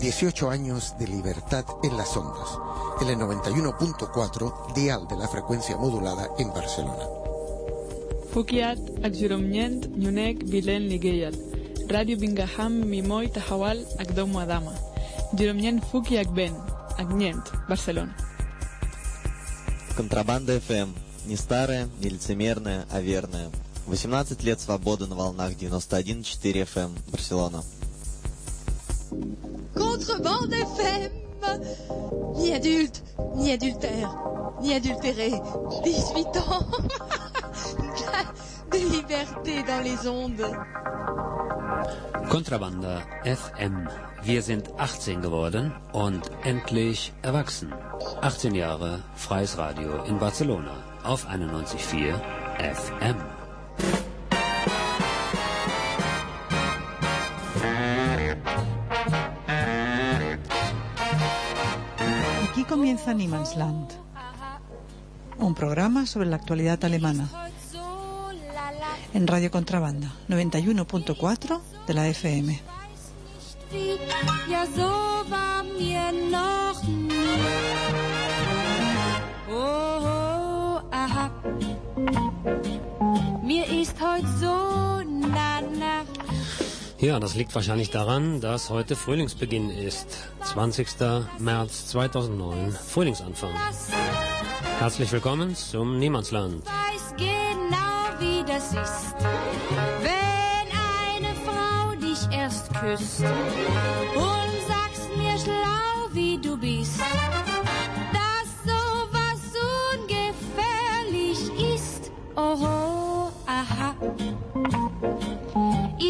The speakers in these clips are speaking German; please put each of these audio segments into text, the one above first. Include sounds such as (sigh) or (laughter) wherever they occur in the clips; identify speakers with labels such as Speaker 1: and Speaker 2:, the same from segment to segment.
Speaker 1: 18 años de libertad en las ondas. En el 91.4, dial de la frecuencia modulada en Barcelona.
Speaker 2: Fukiat, Akjuromnient, Nyunek, Vilen, Ligeyal. Radio Bingaham, Mimoy, Tahawal, Akdom Adama. Juromnient Fuki Akben, Agnient, Barcelona.
Speaker 3: Контрабанда FM. Не старая, не лицемерная, а верная. 18 лет свободы на волнах 91.4 FM. Барселона.
Speaker 4: Contrebande FM Ni adulte, ni adultère, ni adultéré. 18 ans (laughs) de liberté dans les ondes.
Speaker 5: Kontrabanda FM. Wir sind 18 geworden und endlich erwachsen. 18 Jahre freies Radio in Barcelona auf 91.4 FM.
Speaker 6: Comienza Niemandsland, un programa sobre la actualidad alemana en Radio Contrabanda 91.4 de la FM.
Speaker 4: Ja,
Speaker 5: das liegt wahrscheinlich daran, dass heute Frühlingsbeginn ist. 20. März 2009, Frühlingsanfang. Herzlich willkommen zum Niemandsland.
Speaker 4: Weiß genau, wie das ist. Wenn eine Frau dich erst küsst und sagst mir schlau, wie du bist,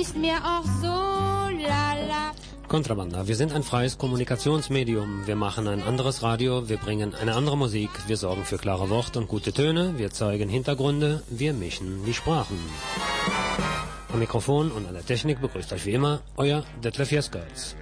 Speaker 4: Ist mir auch so lala.
Speaker 5: Kontrabanda. Wir sind ein freies Kommunikationsmedium. Wir machen ein anderes Radio, wir bringen eine andere Musik, wir sorgen für klare Worte und gute Töne, wir zeigen Hintergründe, wir mischen die Sprachen. Am Mikrofon und an der Technik begrüßt euch wie immer euer Detlef Jeskals.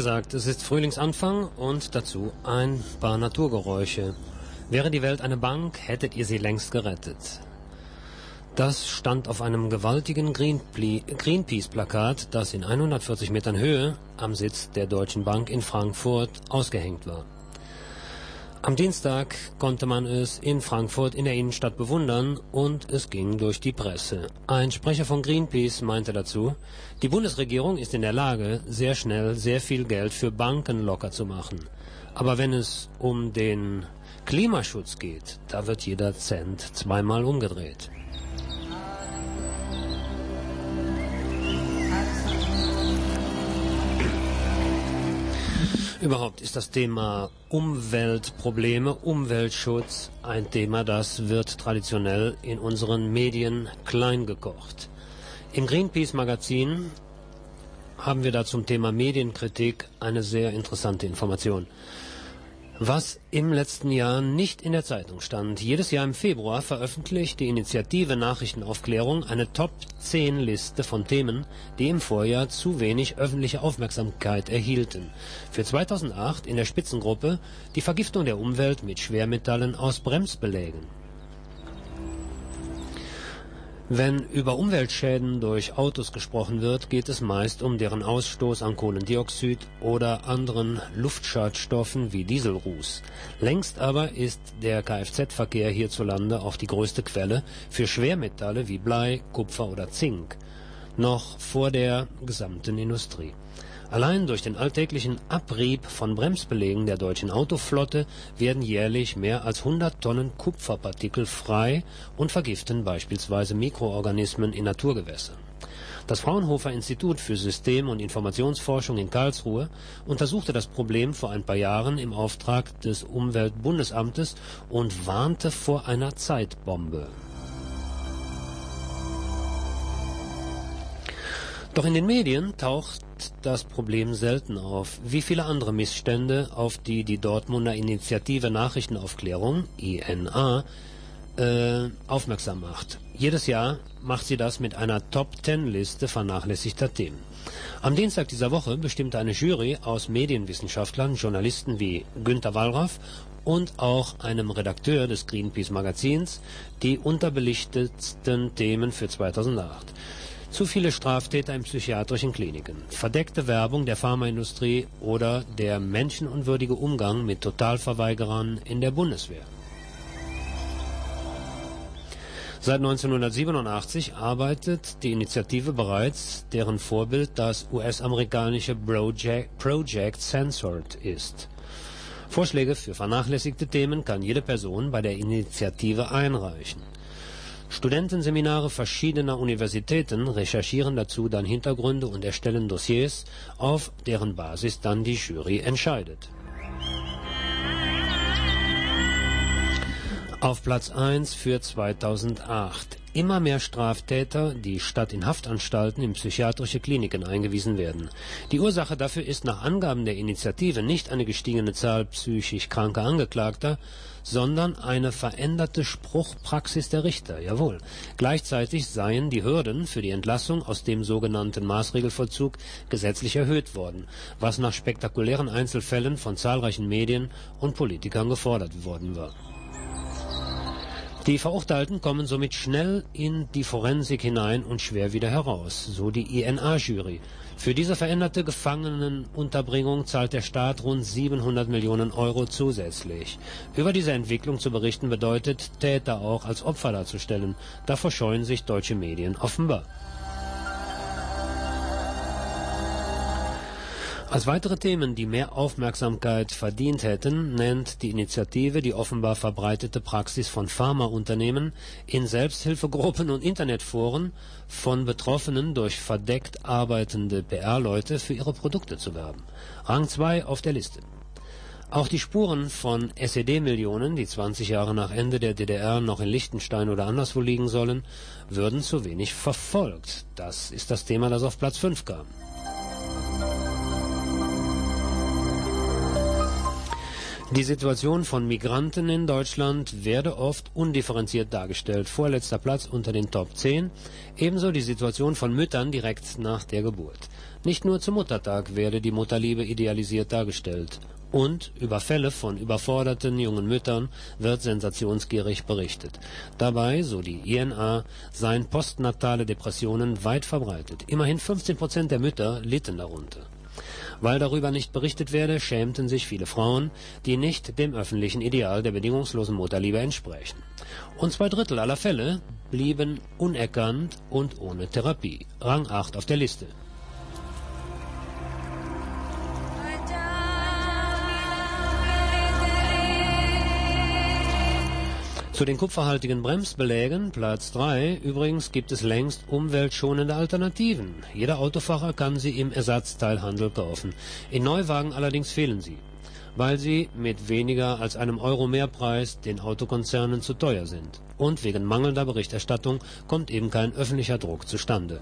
Speaker 5: Gesagt, es ist Frühlingsanfang und dazu ein paar Naturgeräusche. Wäre die Welt eine Bank, hättet ihr sie längst gerettet. Das stand auf einem gewaltigen Greenpeace-Plakat, das in 140 Metern Höhe am Sitz der Deutschen Bank in Frankfurt ausgehängt war. Am Dienstag konnte man es in Frankfurt in der Innenstadt bewundern und es ging durch die Presse. Ein Sprecher von Greenpeace meinte dazu, die Bundesregierung ist in der Lage, sehr schnell sehr viel Geld für Banken locker zu machen. Aber wenn es um den Klimaschutz geht, da wird jeder Cent zweimal umgedreht. Überhaupt ist das Thema Umweltprobleme, Umweltschutz ein Thema, das wird traditionell in unseren Medien klein gekocht. Im Greenpeace Magazin haben wir da zum Thema Medienkritik eine sehr interessante Information. Was im letzten Jahr nicht in der Zeitung stand. Jedes Jahr im Februar veröffentlicht die Initiative Nachrichtenaufklärung eine Top 10 Liste von Themen, die im Vorjahr zu wenig öffentliche Aufmerksamkeit erhielten. Für 2008 in der Spitzengruppe die Vergiftung der Umwelt mit Schwermetallen aus Bremsbelägen. Wenn über Umweltschäden durch Autos gesprochen wird, geht es meist um deren Ausstoß an Kohlendioxid oder anderen Luftschadstoffen wie Dieselruß. Längst aber ist der Kfz-Verkehr hierzulande auch die größte Quelle für Schwermetalle wie Blei, Kupfer oder Zink, noch vor der gesamten Industrie. Allein durch den alltäglichen Abrieb von Bremsbelägen der deutschen Autoflotte werden jährlich mehr als 100 Tonnen Kupferpartikel frei und vergiften beispielsweise Mikroorganismen in Naturgewässern. Das Fraunhofer Institut für System- und Informationsforschung in Karlsruhe untersuchte das Problem vor ein paar Jahren im Auftrag des Umweltbundesamtes und warnte vor einer Zeitbombe. Doch in den Medien taucht das Problem selten auf, wie viele andere Missstände, auf die die Dortmunder Initiative Nachrichtenaufklärung, INA, äh, aufmerksam macht. Jedes Jahr macht sie das mit einer Top-Ten-Liste vernachlässigter Themen. Am Dienstag dieser Woche bestimmte eine Jury aus Medienwissenschaftlern, Journalisten wie Günter Wallraff und auch einem Redakteur des Greenpeace Magazins die unterbelichtetsten Themen für 2008. Zu viele Straftäter in psychiatrischen Kliniken, verdeckte Werbung der Pharmaindustrie oder der menschenunwürdige Umgang mit Totalverweigerern in der Bundeswehr. Seit 1987 arbeitet die Initiative bereits, deren Vorbild das US-amerikanische Project, Censored ist. Vorschläge für vernachlässigte Themen kann jede Person bei der Initiative einreichen. Studentenseminare verschiedener Universitäten recherchieren dazu dann Hintergründe und erstellen Dossiers, auf deren Basis dann die Jury entscheidet. Auf Platz 1 für 2008. Immer mehr Straftäter, die statt in Haftanstalten in psychiatrische Kliniken eingewiesen werden. Die Ursache dafür ist nach Angaben der Initiative nicht eine gestiegene Zahl psychisch kranker Angeklagter, sondern eine veränderte Spruchpraxis der Richter. Jawohl. Gleichzeitig seien die Hürden für die Entlassung aus dem sogenannten Maßregelvollzug gesetzlich erhöht worden, was nach spektakulären Einzelfällen von zahlreichen Medien und Politikern gefordert worden war. Die Verurteilten kommen somit schnell in die Forensik hinein und schwer wieder heraus, so die INA-Jury. Für diese veränderte Gefangenenunterbringung zahlt der Staat rund 700 Millionen Euro zusätzlich. Über diese Entwicklung zu berichten bedeutet, Täter auch als Opfer darzustellen. Davor scheuen sich deutsche Medien offenbar. Als weitere Themen, die mehr Aufmerksamkeit verdient hätten, nennt die Initiative die offenbar verbreitete Praxis von Pharmaunternehmen, in Selbsthilfegruppen und Internetforen von Betroffenen durch verdeckt arbeitende PR-Leute für ihre Produkte zu werben. Rang 2 auf der Liste. Auch die Spuren von SED-Millionen, die 20 Jahre nach Ende der DDR noch in Liechtenstein oder anderswo liegen sollen, würden zu wenig verfolgt. Das ist das Thema, das auf Platz 5 kam. Die Situation von Migranten in Deutschland werde oft undifferenziert dargestellt. Vorletzter Platz unter den Top 10. Ebenso die Situation von Müttern direkt nach der Geburt. Nicht nur zum Muttertag werde die Mutterliebe idealisiert dargestellt. Und über Fälle von überforderten jungen Müttern wird sensationsgierig berichtet. Dabei, so die INA, seien postnatale Depressionen weit verbreitet. Immerhin 15 Prozent der Mütter litten darunter. Weil darüber nicht berichtet werde, schämten sich viele Frauen, die nicht dem öffentlichen Ideal der bedingungslosen Mutterliebe entsprechen. Und zwei Drittel aller Fälle blieben unerkannt und ohne Therapie. Rang 8 auf der Liste. Zu den kupferhaltigen Bremsbelägen, Platz 3, übrigens gibt es längst umweltschonende Alternativen. Jeder Autofahrer kann sie im Ersatzteilhandel kaufen. In Neuwagen allerdings fehlen sie, weil sie mit weniger als einem Euro Mehrpreis den Autokonzernen zu teuer sind. Und wegen mangelnder Berichterstattung kommt eben kein öffentlicher Druck zustande.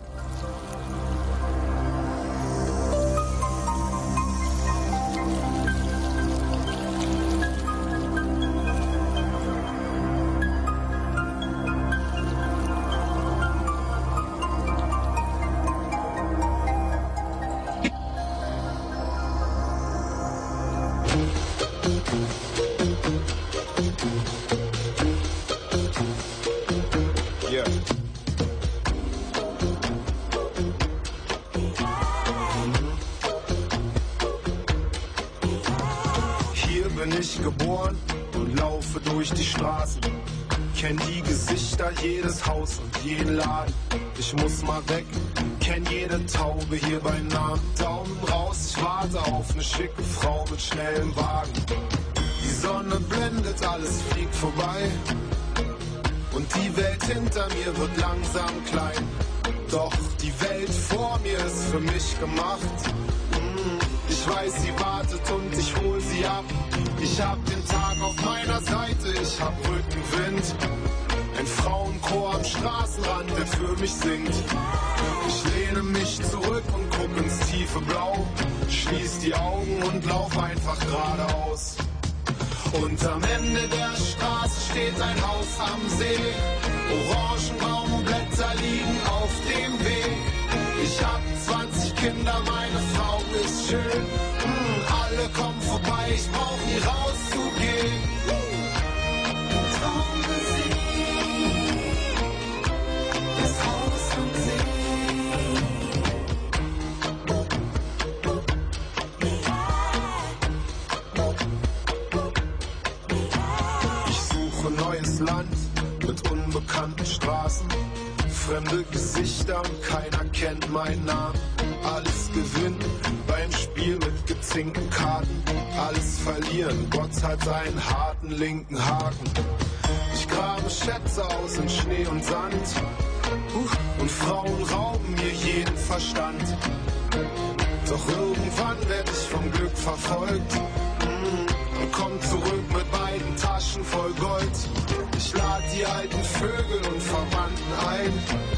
Speaker 7: Fremde Gesichter keiner kennt meinen Namen. Alles gewinnen beim Spiel mit gezinkten Karten. Alles verlieren, Gott hat einen harten linken Haken. Ich grabe Schätze aus in Schnee und Sand. Und Frauen rauben mir jeden Verstand. Doch irgendwann werd ich vom Glück verfolgt. Mm, Und komm zurück mit beiden Taschen voll Gold. Ich lad die alten Vögel und Verwandten ein.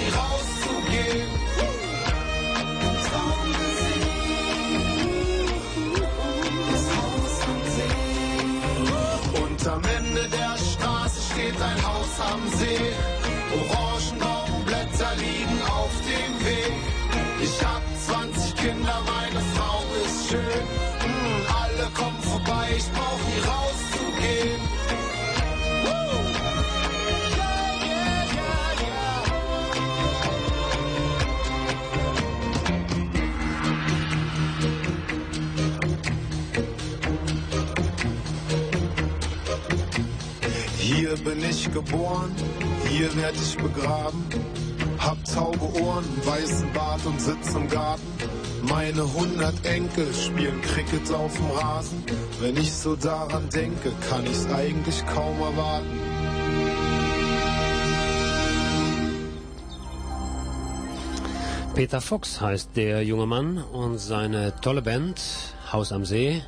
Speaker 7: ein Hier bin ich geboren, hier werd ich begraben. Hab taube Ohren, weißen Bart und sitz im Garten. Meine hundert Enkel spielen Cricket auf dem Rasen. Wenn ich so daran denke, kann ich's eigentlich kaum erwarten.
Speaker 5: Peter Fox heißt der junge Mann und seine tolle Band Haus am See.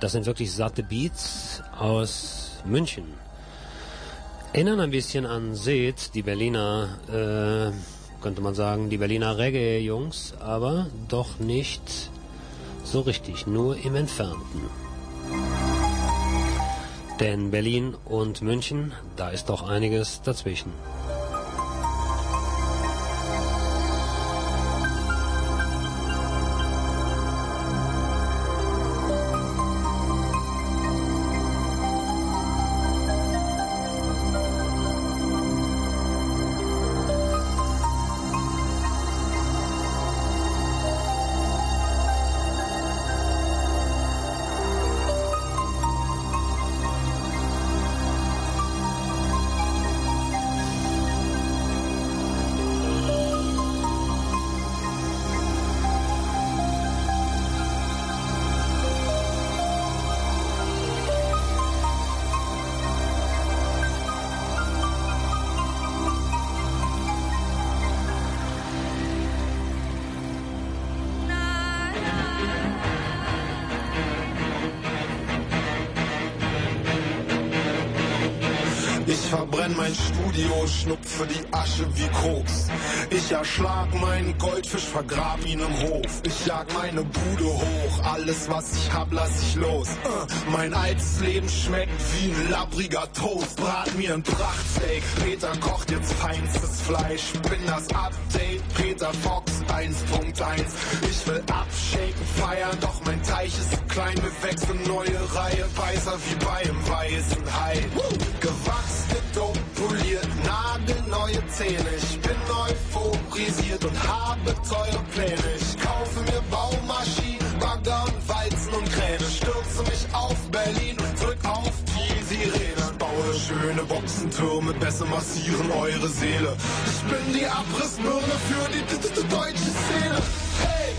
Speaker 5: Das sind wirklich satte Beats aus München. Erinnern ein bisschen an Seth, die Berliner, äh, könnte man sagen, die Berliner Reggae-Jungs, aber doch nicht so richtig, nur im Entfernten. Denn Berlin und München, da ist doch einiges dazwischen.
Speaker 7: Ich erschlag meinen Goldfisch, vergrab ihn im Hof. Ich jag meine Bude hoch, alles was ich hab, lass ich los. Uh, mein altes Leben schmeckt wie ein labbriger Toast. Brat mir ein Prachtsteak, Peter kocht jetzt feinstes Fleisch. Bin das Update, Peter Fox 1.1. Ich will abschaken, feiern, doch mein Teich ist zu klein. Wir wechseln neue Reihe, weißer wie bei einem weißen Hai. Gewachs, gedopt, poliert, nagelneue Zähne. Ich bin euphorisiert und habe teure Pläne. Ich kaufe mir Baumaschinen, Bagger und Weizen und Kräne. Stürze mich auf Berlin und drück auf die Sirene. Baue schöne Boxentürme, besser massieren eure Seele. Ich bin die Abrissbirne für die d- d- deutsche Szene. Hey!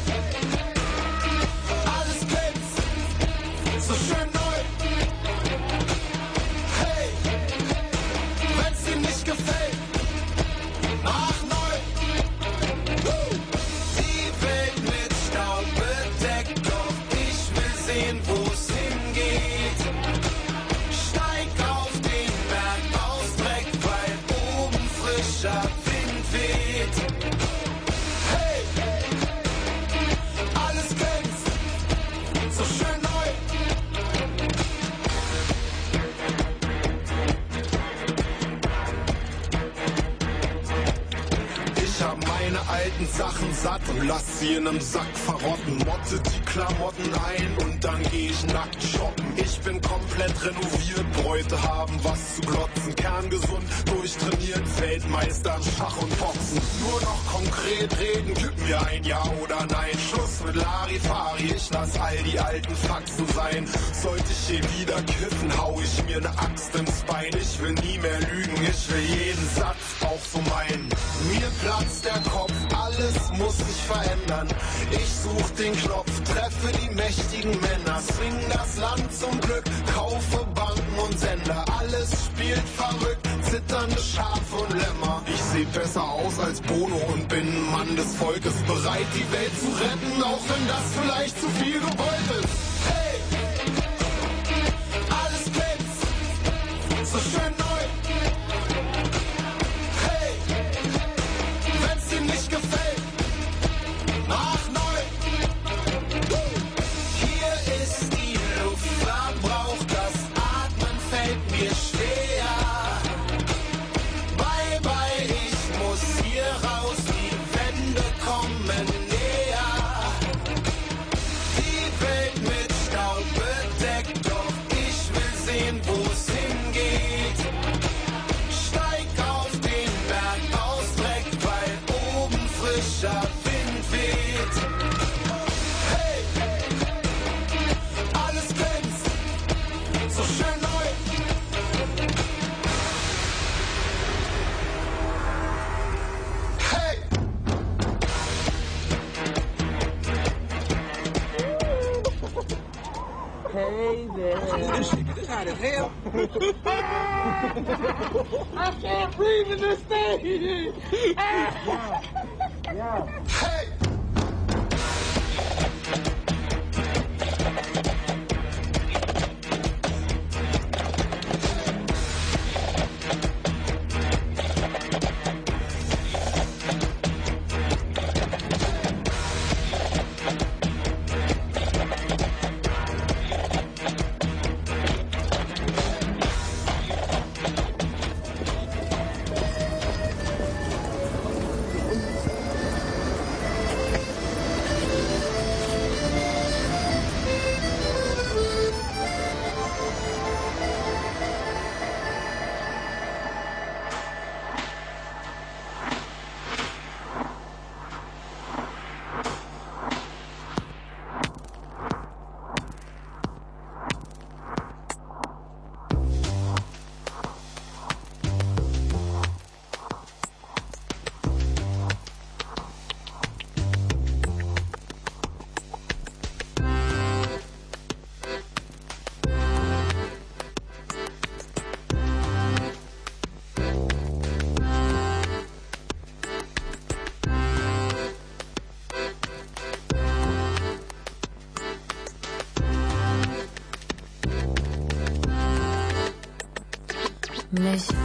Speaker 7: Alles glänzt, so schön lass sie in nem Sack verrotten. Motte die Klamotten ein und dann geh ich nackt shoppen. Ich bin komplett renoviert, Bräute haben was zu glotzen. Kerngesund, durchtrainiert, Weltmeister im Schach und Boxen. Nur noch konkret reden, gib mir ein Ja oder Nein. Schluss mit Larifari, ich lass all die alten Faxen sein. Sollte ich hier wieder kiffen, hau ich mir ne Axt ins Bein. Ich will nie mehr lügen, ich will jeden Satz auch so meinen. Mir platzt der Kopf, alles muss sich verändern. Ich such den Knopf, treffe die mächtigen Männer, swing das Land zum Glück, kaufe Banken und Sender. Alles spielt verrückt, zitternde Schafe und Lämmer. Ich seh besser aus als Bono und bin ein Mann des Volkes, bereit die Welt zu retten, auch wenn das vielleicht zu viel gewollt ist. Hey! Alles glänzt, so schön
Speaker 4: This shit is hot as hell. (laughs) I can't breathe in this thing. (laughs) yeah. yeah. (laughs) nicht.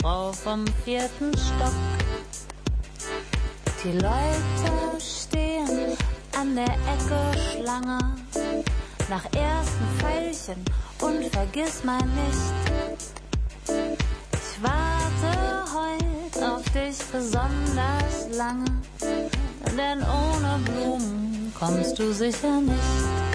Speaker 4: Frau vom vierten Stock. Die Leute stehen an der Ecke Schlange nach ersten Pfeilchen und vergiss mal nicht. Ich warte heute auf dich besonders lange, denn ohne Blumen kommst du sicher nicht.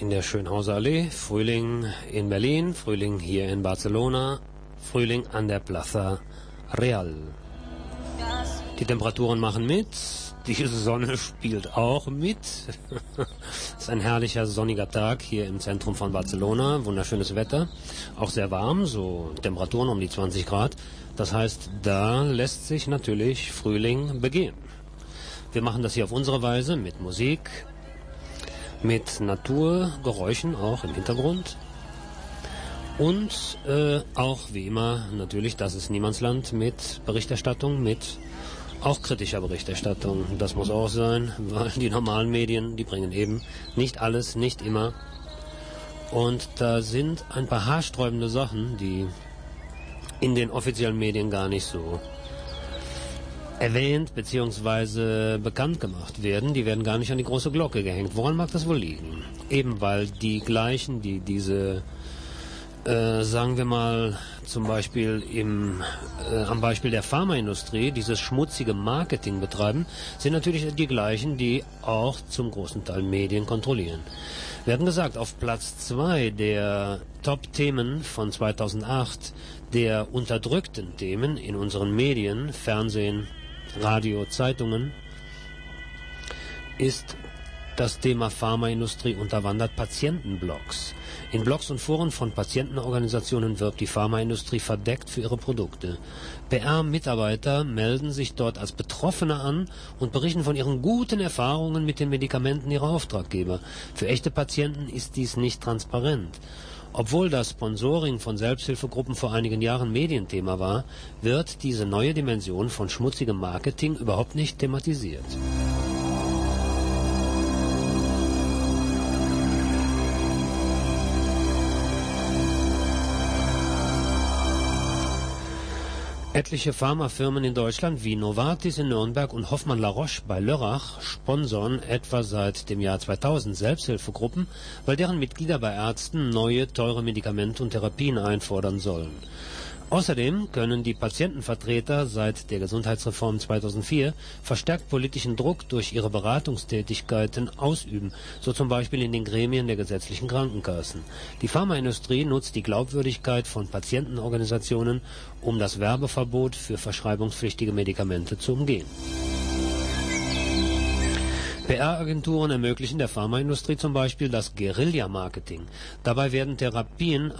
Speaker 5: In der Schönhauser Allee, Frühling in Berlin, Frühling hier in Barcelona, Frühling an der Plaza Real. Die Temperaturen machen mit, die Sonne (laughs) spielt auch mit. (laughs) es ist ein herrlicher sonniger Tag hier im Zentrum von Barcelona, wunderschönes Wetter, auch sehr warm, so Temperaturen um die 20 Grad. Das heißt, da lässt sich natürlich Frühling begehen. Wir machen das hier auf unsere Weise mit Musik, mit Naturgeräuschen auch im Hintergrund. Und äh, auch wie immer natürlich, das ist Niemandsland mit Berichterstattung, mit auch kritischer Berichterstattung. Das muss auch sein, (laughs) weil die normalen Medien, die bringen eben nicht alles, nicht immer. Und da sind ein paar haarsträubende Sachen, die in den offiziellen Medien gar nicht so erwähnt bzw. bekannt gemacht werden, die werden gar nicht an die große Glocke gehängt. Woran mag das wohl liegen? Eben weil die gleichen, die diese, äh, sagen wir mal, zum Beispiel im, äh, am Beispiel der Pharmaindustrie dieses schmutzige Marketing betreiben, sind natürlich die gleichen, die auch zum großen Teil Medien kontrollieren. Wir hatten gesagt, auf Platz zwei der Top-Themen von 2008 der unterdrückten Themen in unseren Medien, Fernsehen, Radio, Zeitungen, ist das Thema Pharmaindustrie unterwandert Patientenblogs. In Blogs und Foren von Patientenorganisationen wirbt die Pharmaindustrie verdeckt für ihre Produkte. PR-Mitarbeiter melden sich dort als Betroffene an und berichten von ihren guten Erfahrungen mit den Medikamenten ihrer Auftraggeber. Für echte Patienten ist dies nicht transparent. Obwohl das Sponsoring von Selbsthilfegruppen vor einigen Jahren Medienthema war, wird diese neue Dimension von schmutzigem Marketing überhaupt nicht thematisiert. Etliche Pharmafirmen in Deutschland wie Novartis in Nürnberg und Hoffmann La Roche bei Lörrach sponsoren etwa seit dem Jahr 2000 Selbsthilfegruppen, weil deren Mitglieder bei Ärzten neue, teure Medikamente und Therapien einfordern sollen. Außerdem können die Patientenvertreter seit der Gesundheitsreform 2004 verstärkt politischen Druck durch ihre Beratungstätigkeiten ausüben, so zum Beispiel in den Gremien der gesetzlichen Krankenkassen. Die Pharmaindustrie nutzt die Glaubwürdigkeit von Patientenorganisationen, um das Werbeverbot für verschreibungspflichtige Medikamente zu umgehen. PR-Agenturen ermöglichen der Pharmaindustrie zum Beispiel das Guerilla-Marketing. Dabei werden Therapien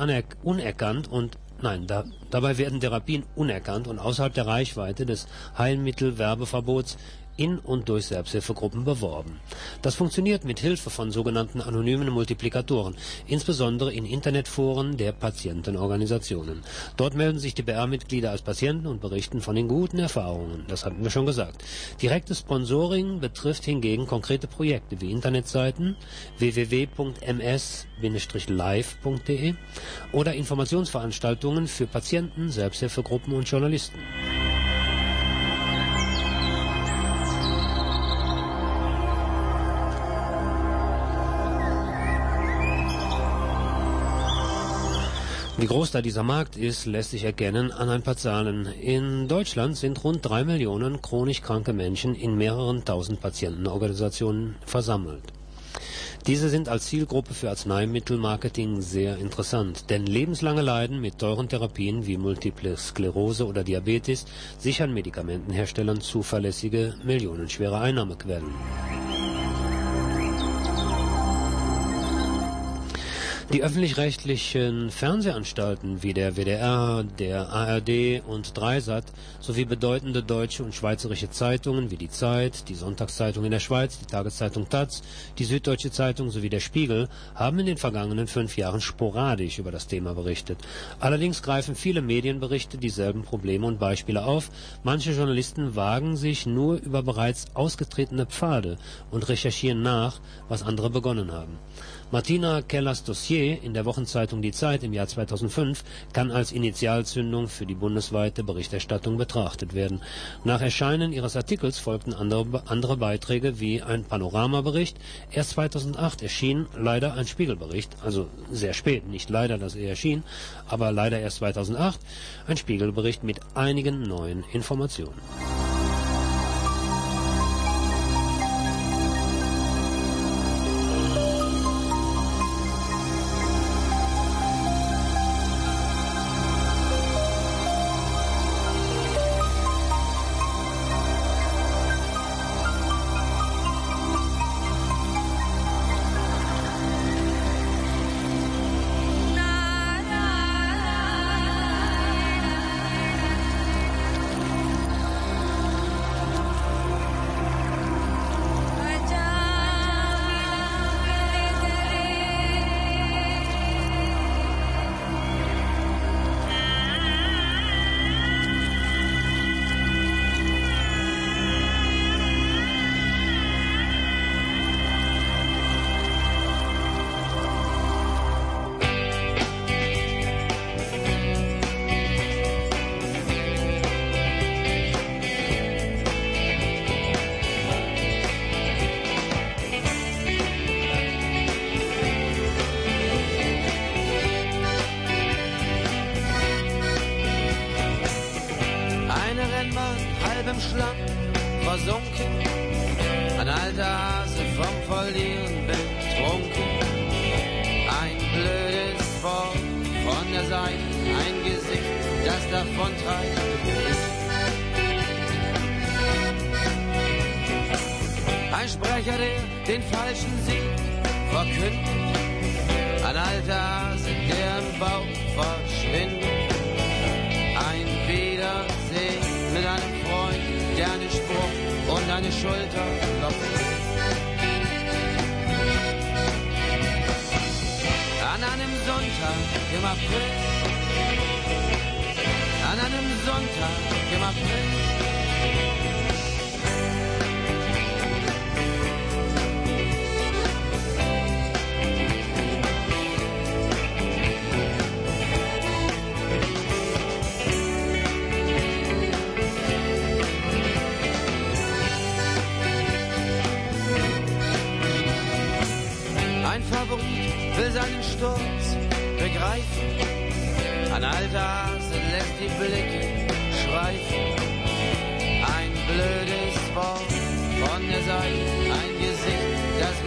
Speaker 5: unerkannt und Nein, da, dabei werden Therapien unerkannt und außerhalb der Reichweite des Heilmittelwerbeverbots in und durch Selbsthilfegruppen beworben. Das funktioniert mit Hilfe von sogenannten anonymen Multiplikatoren, insbesondere in Internetforen der Patientenorganisationen. Dort melden sich die BR-Mitglieder als Patienten und berichten von den guten Erfahrungen. Das hatten wir schon gesagt. Direktes Sponsoring betrifft hingegen konkrete Projekte wie Internetseiten www.ms-live.de oder Informationsveranstaltungen für Patienten, Selbsthilfegruppen und Journalisten. Wie groß da dieser Markt ist, lässt sich erkennen an ein paar Zahlen. In Deutschland sind rund drei Millionen chronisch kranke Menschen in mehreren tausend Patientenorganisationen versammelt. Diese sind als Zielgruppe für Arzneimittelmarketing sehr interessant, denn lebenslange Leiden mit teuren Therapien wie Multiple Sklerose oder Diabetes sichern Medikamentenherstellern zuverlässige, millionenschwere Einnahmequellen. Die öffentlich-rechtlichen Fernsehanstalten wie der WDR, der ARD und Dreisat sowie bedeutende deutsche und schweizerische Zeitungen wie die Zeit, die Sonntagszeitung in der Schweiz, die Tageszeitung Taz, die Süddeutsche Zeitung sowie der Spiegel haben in den vergangenen fünf Jahren sporadisch über das Thema berichtet. Allerdings greifen viele Medienberichte dieselben Probleme und Beispiele auf. Manche Journalisten wagen sich nur über bereits ausgetretene Pfade und recherchieren nach, was andere begonnen haben. Martina Kellers Dossier in der Wochenzeitung Die Zeit im Jahr 2005 kann als Initialzündung für die bundesweite Berichterstattung betrachtet werden. Nach Erscheinen ihres Artikels folgten andere, andere Beiträge wie ein Panoramabericht. Erst 2008 erschien leider ein Spiegelbericht, also sehr spät, nicht leider, dass er erschien, aber leider erst 2008, ein Spiegelbericht mit einigen neuen Informationen.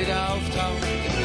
Speaker 8: Wieder auftaucht.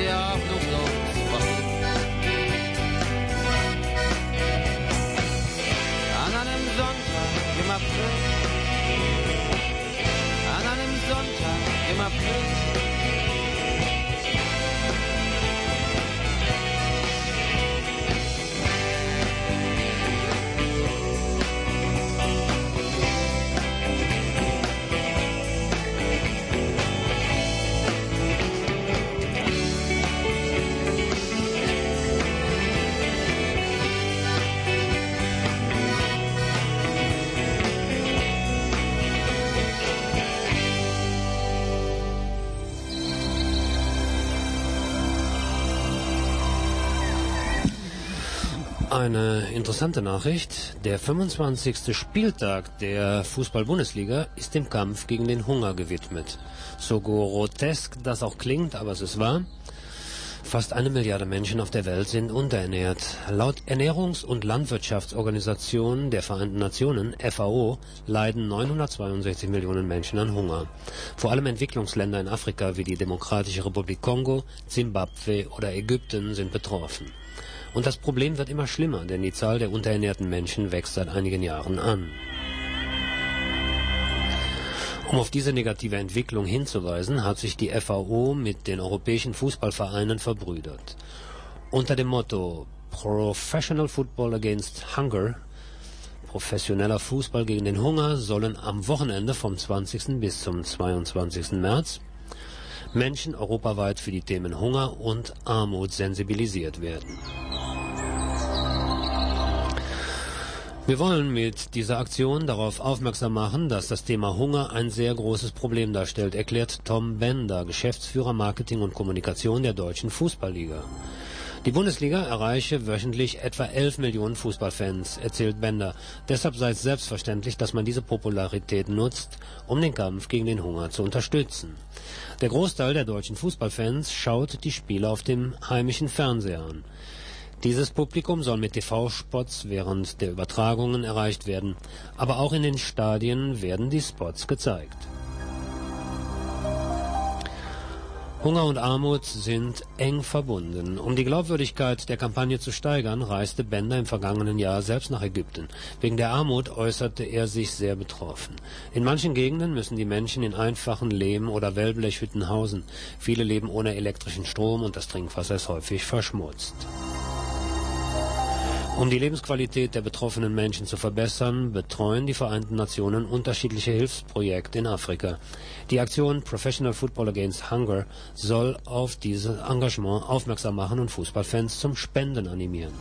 Speaker 8: Dir hoffnungslos verfiel. An einem Sonntag im April, an einem Sonntag im April,
Speaker 5: Eine interessante Nachricht. Der 25. Spieltag der Fußball-Bundesliga ist dem Kampf gegen den Hunger gewidmet. So grotesk das auch klingt, aber es ist wahr. Fast eine Milliarde Menschen auf der Welt sind unterernährt. Laut Ernährungs- und Landwirtschaftsorganisation der Vereinten Nationen, FAO, leiden 962 Millionen Menschen an Hunger. Vor allem Entwicklungsländer in Afrika wie die Demokratische Republik Kongo, Zimbabwe oder Ägypten sind betroffen. Und das Problem wird immer schlimmer, denn die Zahl der unterernährten Menschen wächst seit einigen Jahren an. Um auf diese negative Entwicklung hinzuweisen, hat sich die FAO mit den europäischen Fußballvereinen verbrüdert. Unter dem Motto Professional Football Against Hunger Professioneller Fußball gegen den Hunger sollen am Wochenende vom 20. bis zum 22. März Menschen europaweit für die Themen Hunger und Armut sensibilisiert werden. Wir wollen mit dieser Aktion darauf aufmerksam machen, dass das Thema Hunger ein sehr großes Problem darstellt, erklärt Tom Bender, Geschäftsführer Marketing und Kommunikation der Deutschen Fußballliga. Die Bundesliga erreiche wöchentlich etwa 11 Millionen Fußballfans, erzählt Bender. Deshalb sei es selbstverständlich, dass man diese Popularität nutzt, um den Kampf gegen den Hunger zu unterstützen. Der Großteil der deutschen Fußballfans schaut die Spiele auf dem heimischen Fernseher an. Dieses Publikum soll mit TV-Spots während der Übertragungen erreicht werden, aber auch in den Stadien werden die Spots gezeigt. Hunger und Armut sind eng verbunden. Um die Glaubwürdigkeit der Kampagne zu steigern, reiste Bender im vergangenen Jahr selbst nach Ägypten. Wegen der Armut äußerte er sich sehr betroffen. In manchen Gegenden müssen die Menschen in einfachen Lehm- oder Wellblechhütten hausen. Viele leben ohne elektrischen Strom und das Trinkwasser ist häufig verschmutzt. Um die Lebensqualität der betroffenen Menschen zu verbessern, betreuen die Vereinten Nationen unterschiedliche Hilfsprojekte in Afrika. Die Aktion Professional Football Against Hunger soll auf dieses Engagement aufmerksam machen und Fußballfans zum Spenden animieren.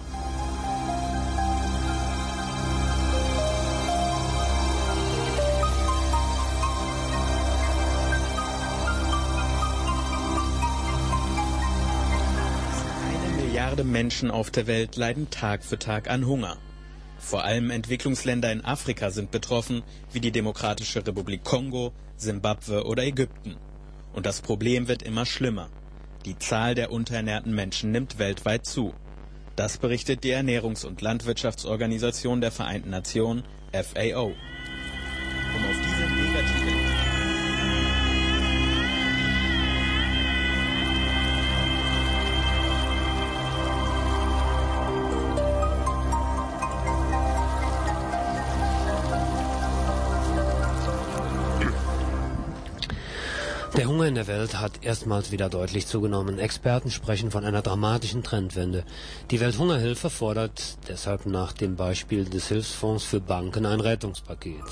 Speaker 9: Milliarde Menschen auf der Welt leiden Tag für Tag an Hunger. Vor allem Entwicklungsländer in Afrika sind betroffen, wie die Demokratische Republik Kongo, Simbabwe oder Ägypten. Und das Problem wird immer schlimmer. Die Zahl der unterernährten Menschen nimmt weltweit zu. Das berichtet die Ernährungs- und Landwirtschaftsorganisation der Vereinten Nationen, FAO.
Speaker 5: In der Welt hat erstmals wieder deutlich zugenommen. Experten sprechen von einer dramatischen Trendwende. Die Welthungerhilfe fordert deshalb nach dem Beispiel des Hilfsfonds für Banken ein Rettungspaket.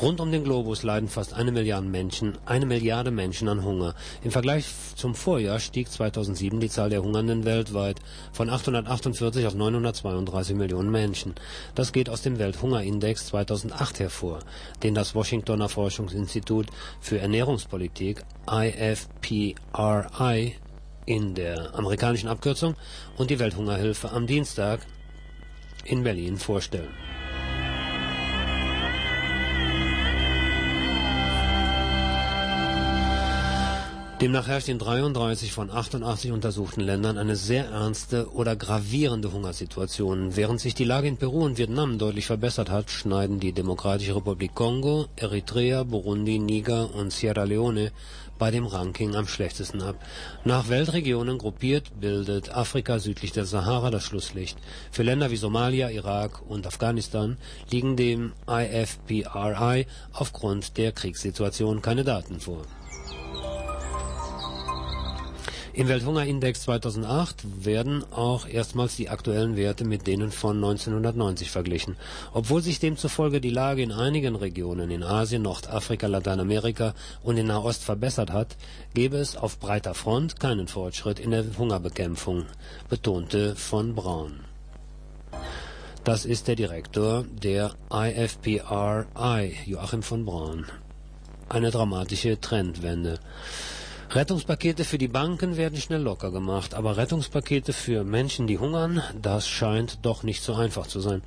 Speaker 5: Rund um den Globus leiden fast eine Milliarde Menschen, eine Milliarde Menschen an Hunger. Im Vergleich zum Vorjahr stieg 2007 die Zahl der Hungernden weltweit von 848 auf 932 Millionen Menschen. Das geht aus dem Welthungerindex 2008 hervor, den das Washingtoner Forschungsinstitut für Ernährungspolitik IFPRI in der amerikanischen Abkürzung und die Welthungerhilfe am Dienstag in Berlin vorstellen. Demnach herrscht in 33 von 88 untersuchten Ländern eine sehr ernste oder gravierende Hungersituation. Während sich die Lage in Peru und Vietnam deutlich verbessert hat, schneiden die Demokratische Republik Kongo, Eritrea, Burundi, Niger und Sierra Leone bei dem Ranking am schlechtesten ab. Nach Weltregionen gruppiert bildet Afrika südlich der Sahara das Schlusslicht. Für Länder wie Somalia, Irak und Afghanistan liegen dem IFPRI aufgrund der Kriegssituation keine Daten vor. Im Welthungerindex 2008 werden auch erstmals die aktuellen Werte mit denen von 1990 verglichen. Obwohl sich demzufolge die Lage in einigen Regionen in Asien, Nordafrika, Lateinamerika und in Nahost verbessert hat, gebe es auf breiter Front keinen Fortschritt in der Hungerbekämpfung, betonte von Braun. Das ist der Direktor der IFPRI, Joachim von Braun. Eine dramatische Trendwende. Rettungspakete für die Banken werden schnell locker gemacht, aber Rettungspakete für Menschen, die hungern, das scheint doch nicht so einfach zu sein.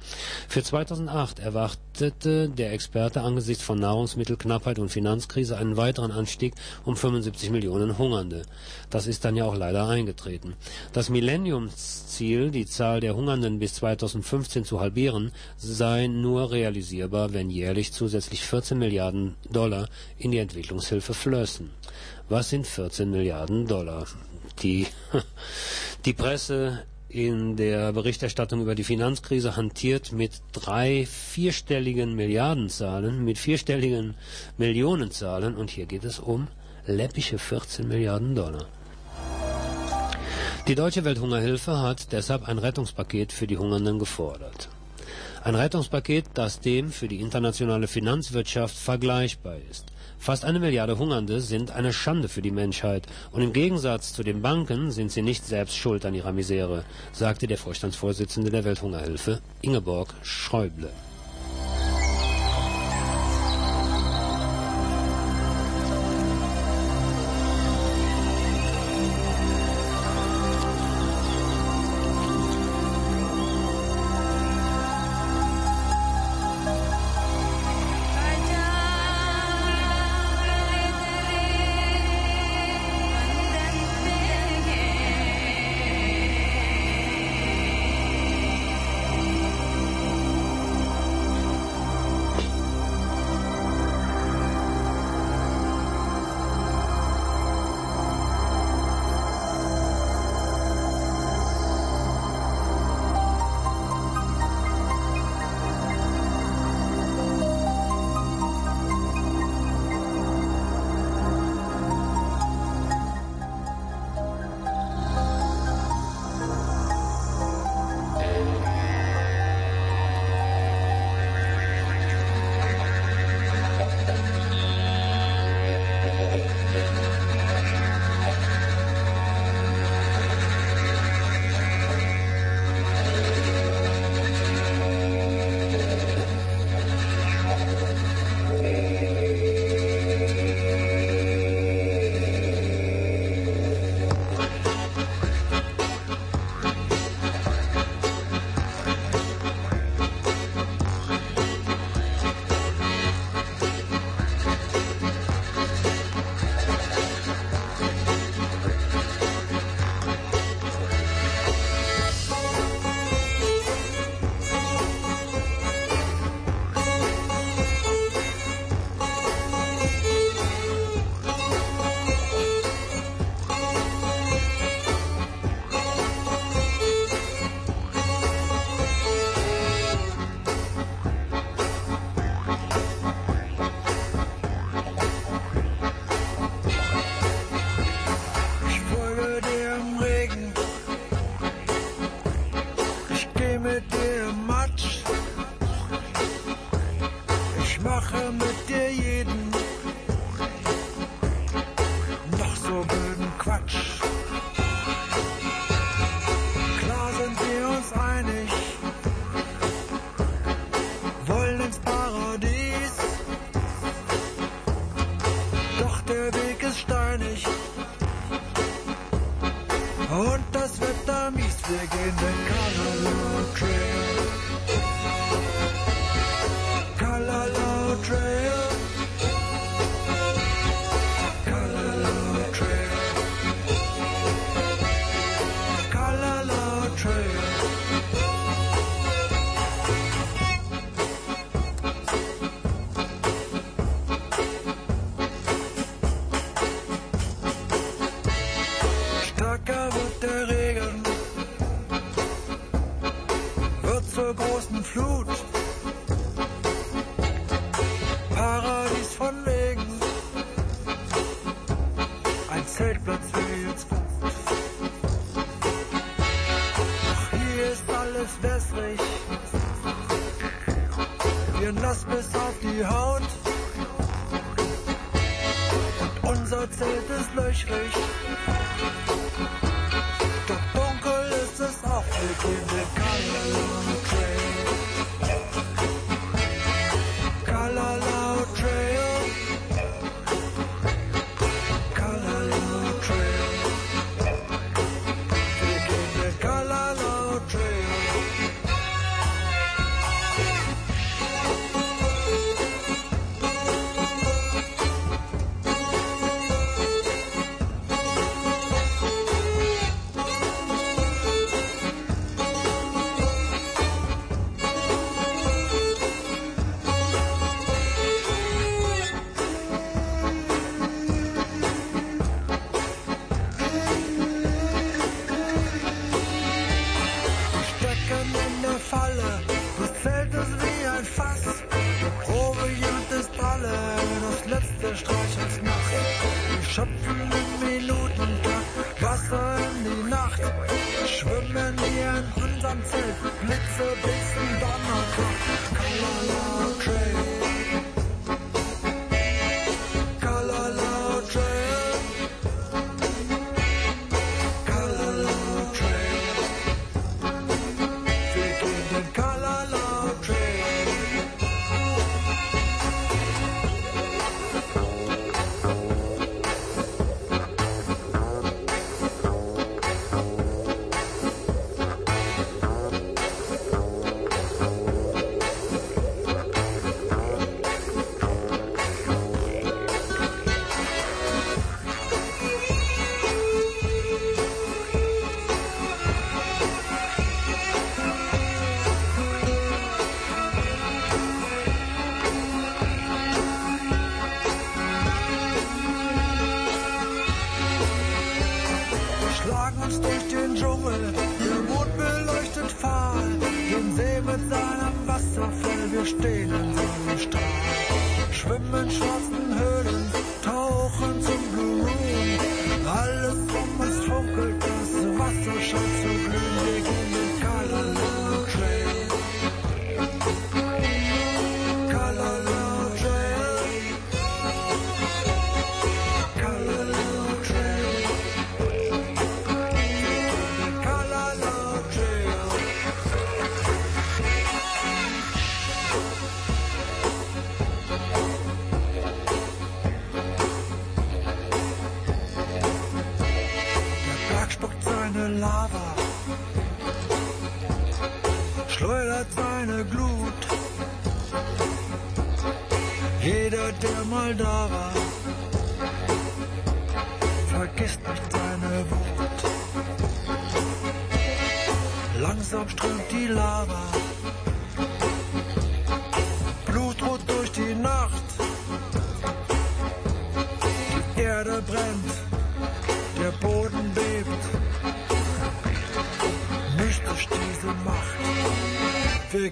Speaker 5: Für 2008 erwartete der Experte angesichts von Nahrungsmittelknappheit und Finanzkrise einen weiteren Anstieg um 75 Millionen Hungernde. Das ist dann ja auch leider eingetreten. Das Millenniumsziel, die Zahl der Hungernden bis 2015 zu halbieren, sei nur realisierbar, wenn jährlich zusätzlich 14 Milliarden Dollar in die Entwicklungshilfe flössen. Was sind 14 Milliarden Dollar? Die, (laughs) die Presse in der Berichterstattung über die Finanzkrise hantiert mit drei vierstelligen Milliardenzahlen, mit vierstelligen Millionenzahlen und hier geht es um läppische 14 Milliarden Dollar. Die Deutsche Welthungerhilfe hat deshalb ein Rettungspaket für die Hungernden gefordert. Ein Rettungspaket, das dem für die internationale Finanzwirtschaft vergleichbar ist. Fast eine Milliarde Hungernde sind eine Schande für die Menschheit. Und im Gegensatz zu den Banken sind sie nicht selbst schuld an ihrer Misere, sagte der Vorstandsvorsitzende der Welthungerhilfe, Ingeborg Schäuble.
Speaker 10: nass bis auf die Haut. Und unser Zelt ist löchrig. Doch dunkel ist es auch, wir gehen mit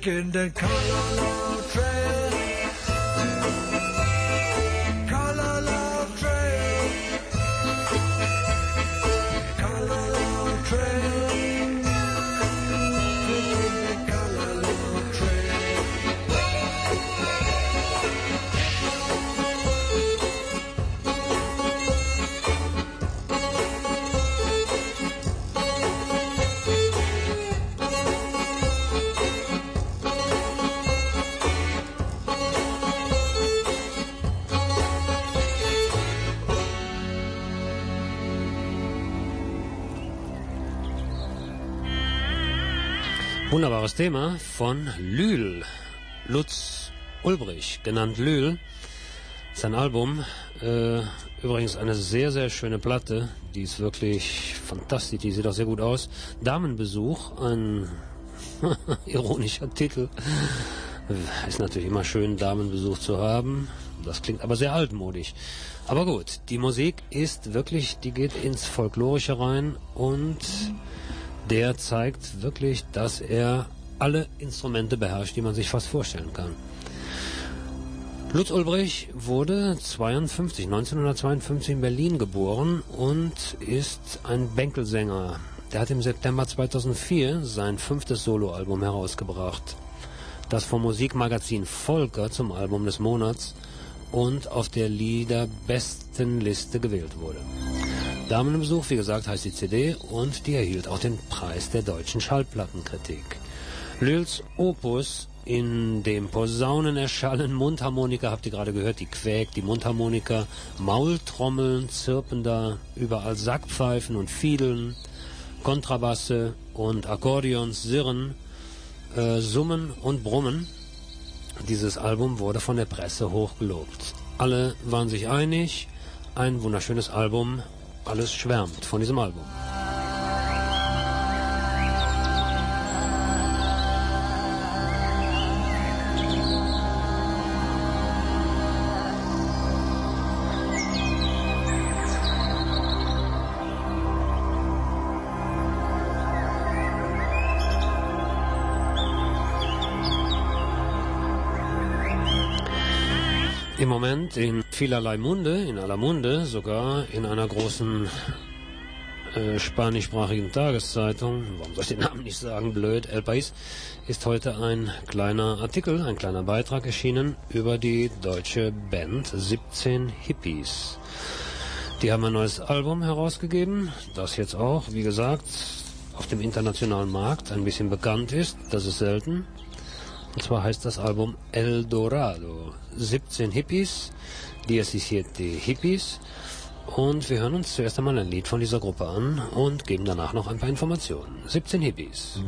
Speaker 10: chicken to come.
Speaker 5: Wunderbares Thema von Lühl. Lutz Ulbrich, genannt Lühl. Sein Album, äh, übrigens eine sehr, sehr schöne Platte. Die ist wirklich fantastisch, die sieht auch sehr gut aus. Damenbesuch, ein (laughs) ironischer Titel. Ist natürlich immer schön, Damenbesuch zu haben. Das klingt aber sehr altmodisch. Aber gut, die Musik ist wirklich, die geht ins Folklorische rein und der zeigt wirklich, dass er alle Instrumente beherrscht, die man sich fast vorstellen kann. Lutz Ulbrich wurde 52, 1952 in Berlin geboren und ist ein Bänkelsänger. Der hat im September 2004 sein fünftes Soloalbum herausgebracht, das vom Musikmagazin Volker zum Album des Monats und auf der Liederbestenliste gewählt wurde. Damenbesuch, wie gesagt, heißt die CD und die erhielt auch den Preis der deutschen Schallplattenkritik. Lüls Opus, in dem Posaunen erschallen, Mundharmonika, habt ihr gerade gehört, die quäkt, die Mundharmonika, Maultrommeln, zirpender, überall Sackpfeifen und Fiedeln, Kontrabasse und Akkordeons, Sirren, äh, Summen und Brummen. Dieses Album wurde von der Presse hochgelobt. Alle waren sich einig, ein wunderschönes Album, alles schwärmt von diesem Album. Im Moment in vielerlei Munde, in aller Munde, sogar in einer großen äh, spanischsprachigen Tageszeitung, warum soll ich den Namen nicht sagen, blöd, El País, ist heute ein kleiner Artikel, ein kleiner Beitrag erschienen über die deutsche Band 17 Hippies. Die haben ein neues Album herausgegeben, das jetzt auch, wie gesagt, auf dem internationalen Markt ein bisschen bekannt ist, das ist selten. Und zwar heißt das Album El Dorado. 17 Hippies, 17 Hippies. Und wir hören uns zuerst einmal ein Lied von dieser Gruppe an und geben danach noch ein paar Informationen. 17 Hippies.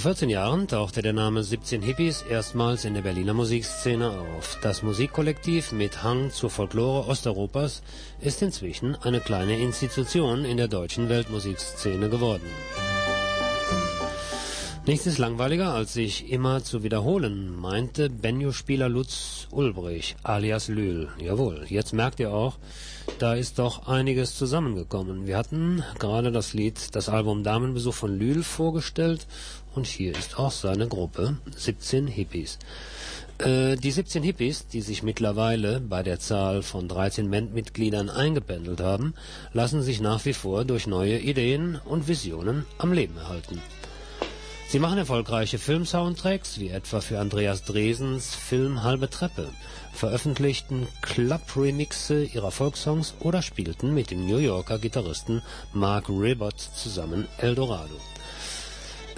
Speaker 5: Vor 14 Jahren tauchte der Name 17 Hippies erstmals in der Berliner Musikszene auf. Das Musikkollektiv mit Hang zur Folklore Osteuropas ist inzwischen eine kleine Institution in der deutschen Weltmusikszene geworden. Nichts ist langweiliger, als sich immer zu wiederholen, meinte Benjo-Spieler Lutz Ulbrich, alias Lühl. Jawohl, jetzt merkt ihr auch, da ist doch einiges zusammengekommen. Wir hatten gerade das Lied, das Album Damenbesuch von Lühl vorgestellt und hier ist auch seine Gruppe 17 Hippies. Äh, die 17 Hippies, die sich mittlerweile bei der Zahl von 13 Bandmitgliedern eingependelt haben, lassen sich nach wie vor durch neue Ideen und Visionen am Leben erhalten. Sie machen erfolgreiche Filmsoundtracks, wie etwa für Andreas Dresens Film Halbe Treppe, veröffentlichten Club-Remixe ihrer Folksongs oder spielten mit dem New Yorker Gitarristen Mark Ribot zusammen Eldorado.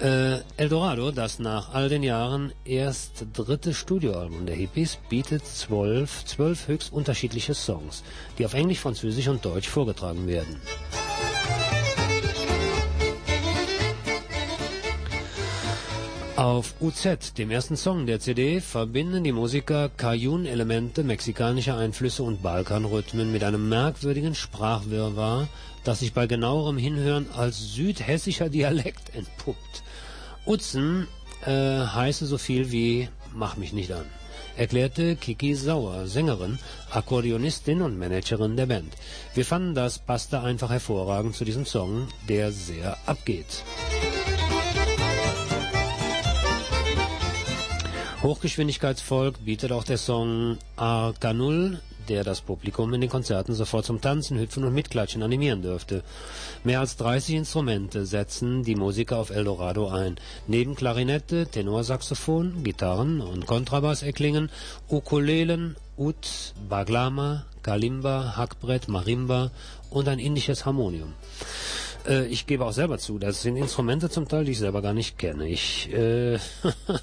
Speaker 5: Äh, Eldorado, das nach all den Jahren erst dritte Studioalbum der Hippies, bietet zwölf, zwölf höchst unterschiedliche Songs, die auf Englisch, Französisch und Deutsch vorgetragen werden. Auf UZ, dem ersten Song der CD, verbinden die Musiker Cajun-Elemente mexikanischer Einflüsse und Balkanrhythmen mit einem merkwürdigen Sprachwirrwarr, das sich bei genauerem Hinhören als südhessischer Dialekt entpuppt. Utzen äh, heiße so viel wie Mach mich nicht an, erklärte Kiki Sauer, Sängerin, Akkordeonistin und Managerin der Band. Wir fanden, das passte einfach hervorragend zu diesem Song, der sehr abgeht. Hochgeschwindigkeitsvolk bietet auch der Song Arcanul, der das Publikum in den Konzerten sofort zum Tanzen, Hüpfen und Mitklatschen animieren dürfte. Mehr als 30 Instrumente setzen die Musiker auf Eldorado ein. Neben Klarinette, Tenorsaxophon, Gitarren und Kontrabass erklingen Ukulelen, Ud, Baglama, Kalimba, Hackbrett, Marimba und ein indisches Harmonium. Äh, ich gebe auch selber zu, das sind Instrumente zum Teil, die ich selber gar nicht kenne. Ich äh,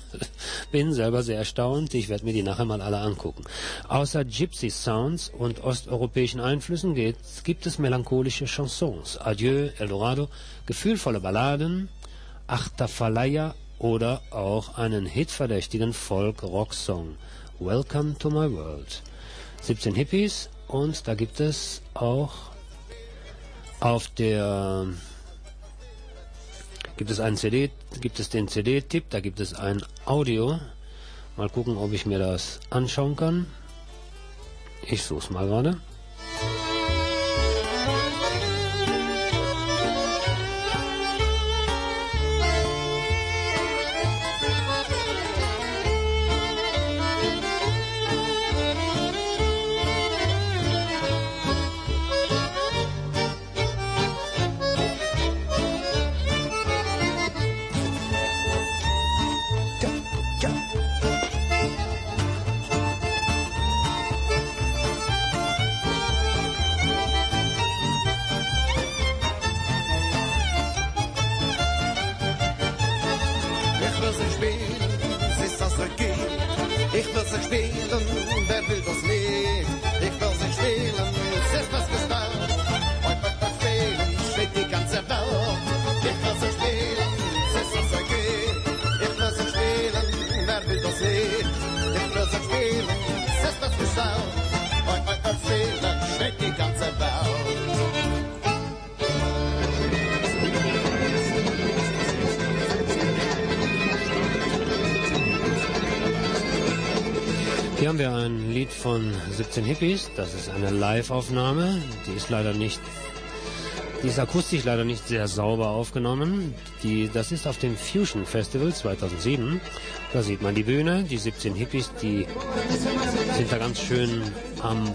Speaker 5: (laughs) bin selber sehr erstaunt. Ich werde mir die nachher mal alle angucken. Außer Gypsy Sounds und osteuropäischen Einflüssen geht, gibt es melancholische Chansons. Adieu, Eldorado, gefühlvolle Balladen, Achtafalaya oder auch einen hitverdächtigen Folk-Rock-Song. Welcome to my world. 17 Hippies und da gibt es auch auf der gibt es einen CD, gibt es den CD-Tipp, da gibt es ein Audio. Mal gucken, ob ich mir das anschauen kann. Ich suche es mal gerade. 17 Hippies. Das ist eine Live-Aufnahme. Die ist leider nicht, die ist akustisch leider nicht sehr sauber aufgenommen. Die, das ist auf dem Fusion Festival 2007. Da sieht man die Bühne. Die 17 Hippies, die sind da ganz schön am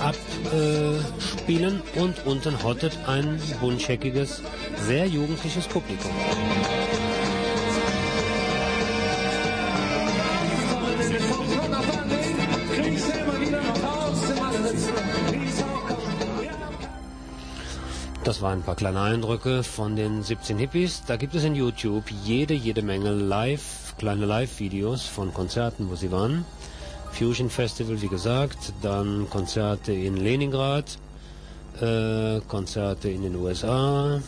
Speaker 5: Abspielen und unten hottet ein buntscheckiges, sehr jugendliches Publikum. Waren ein paar kleine Eindrücke von den 17 Hippies. Da gibt es in YouTube jede, jede Menge Live, kleine Live-Videos von Konzerten, wo sie waren. Fusion Festival, wie gesagt, dann Konzerte in Leningrad, äh, Konzerte in den USA,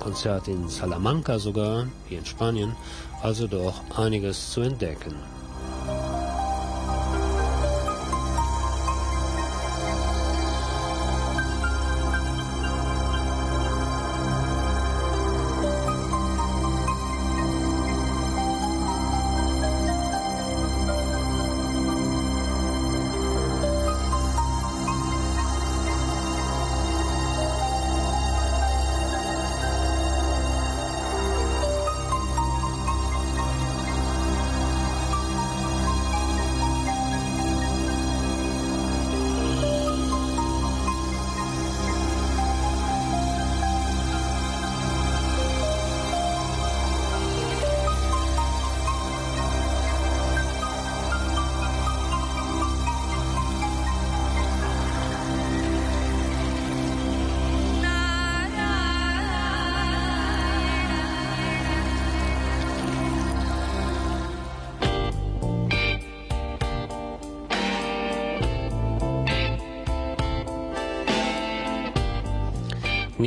Speaker 5: Konzerte in Salamanca sogar, hier in Spanien. Also doch einiges zu entdecken.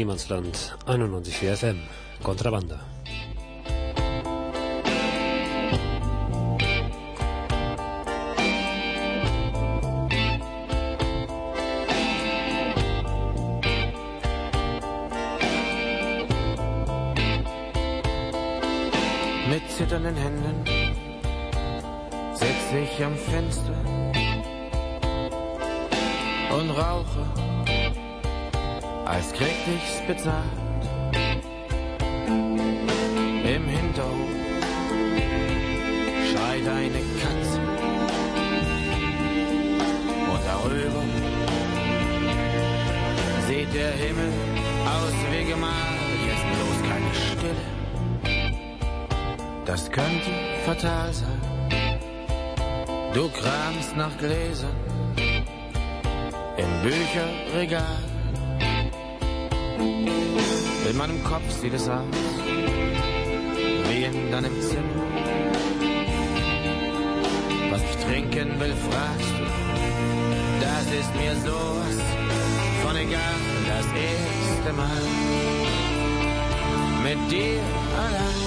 Speaker 5: Niemandsland 91 FM. Kontrabanda.
Speaker 8: Mit zitternden Händen sitze ich am Fenster und rauche, als krieg ich's bezahlt. Im Hinterhof schreit eine Katze und darüber sieht der Himmel aus wie gemalt, jetzt bloß keine Stille. Das könnte fatal sein. Du kramst nach Gläsern im Bücherregal. In meinem Kopf sieht es aus wie in deinem Zimmer. Was ich trinken will, fragst du. Das ist mir sowas von egal. Das erste Mal mit dir allein.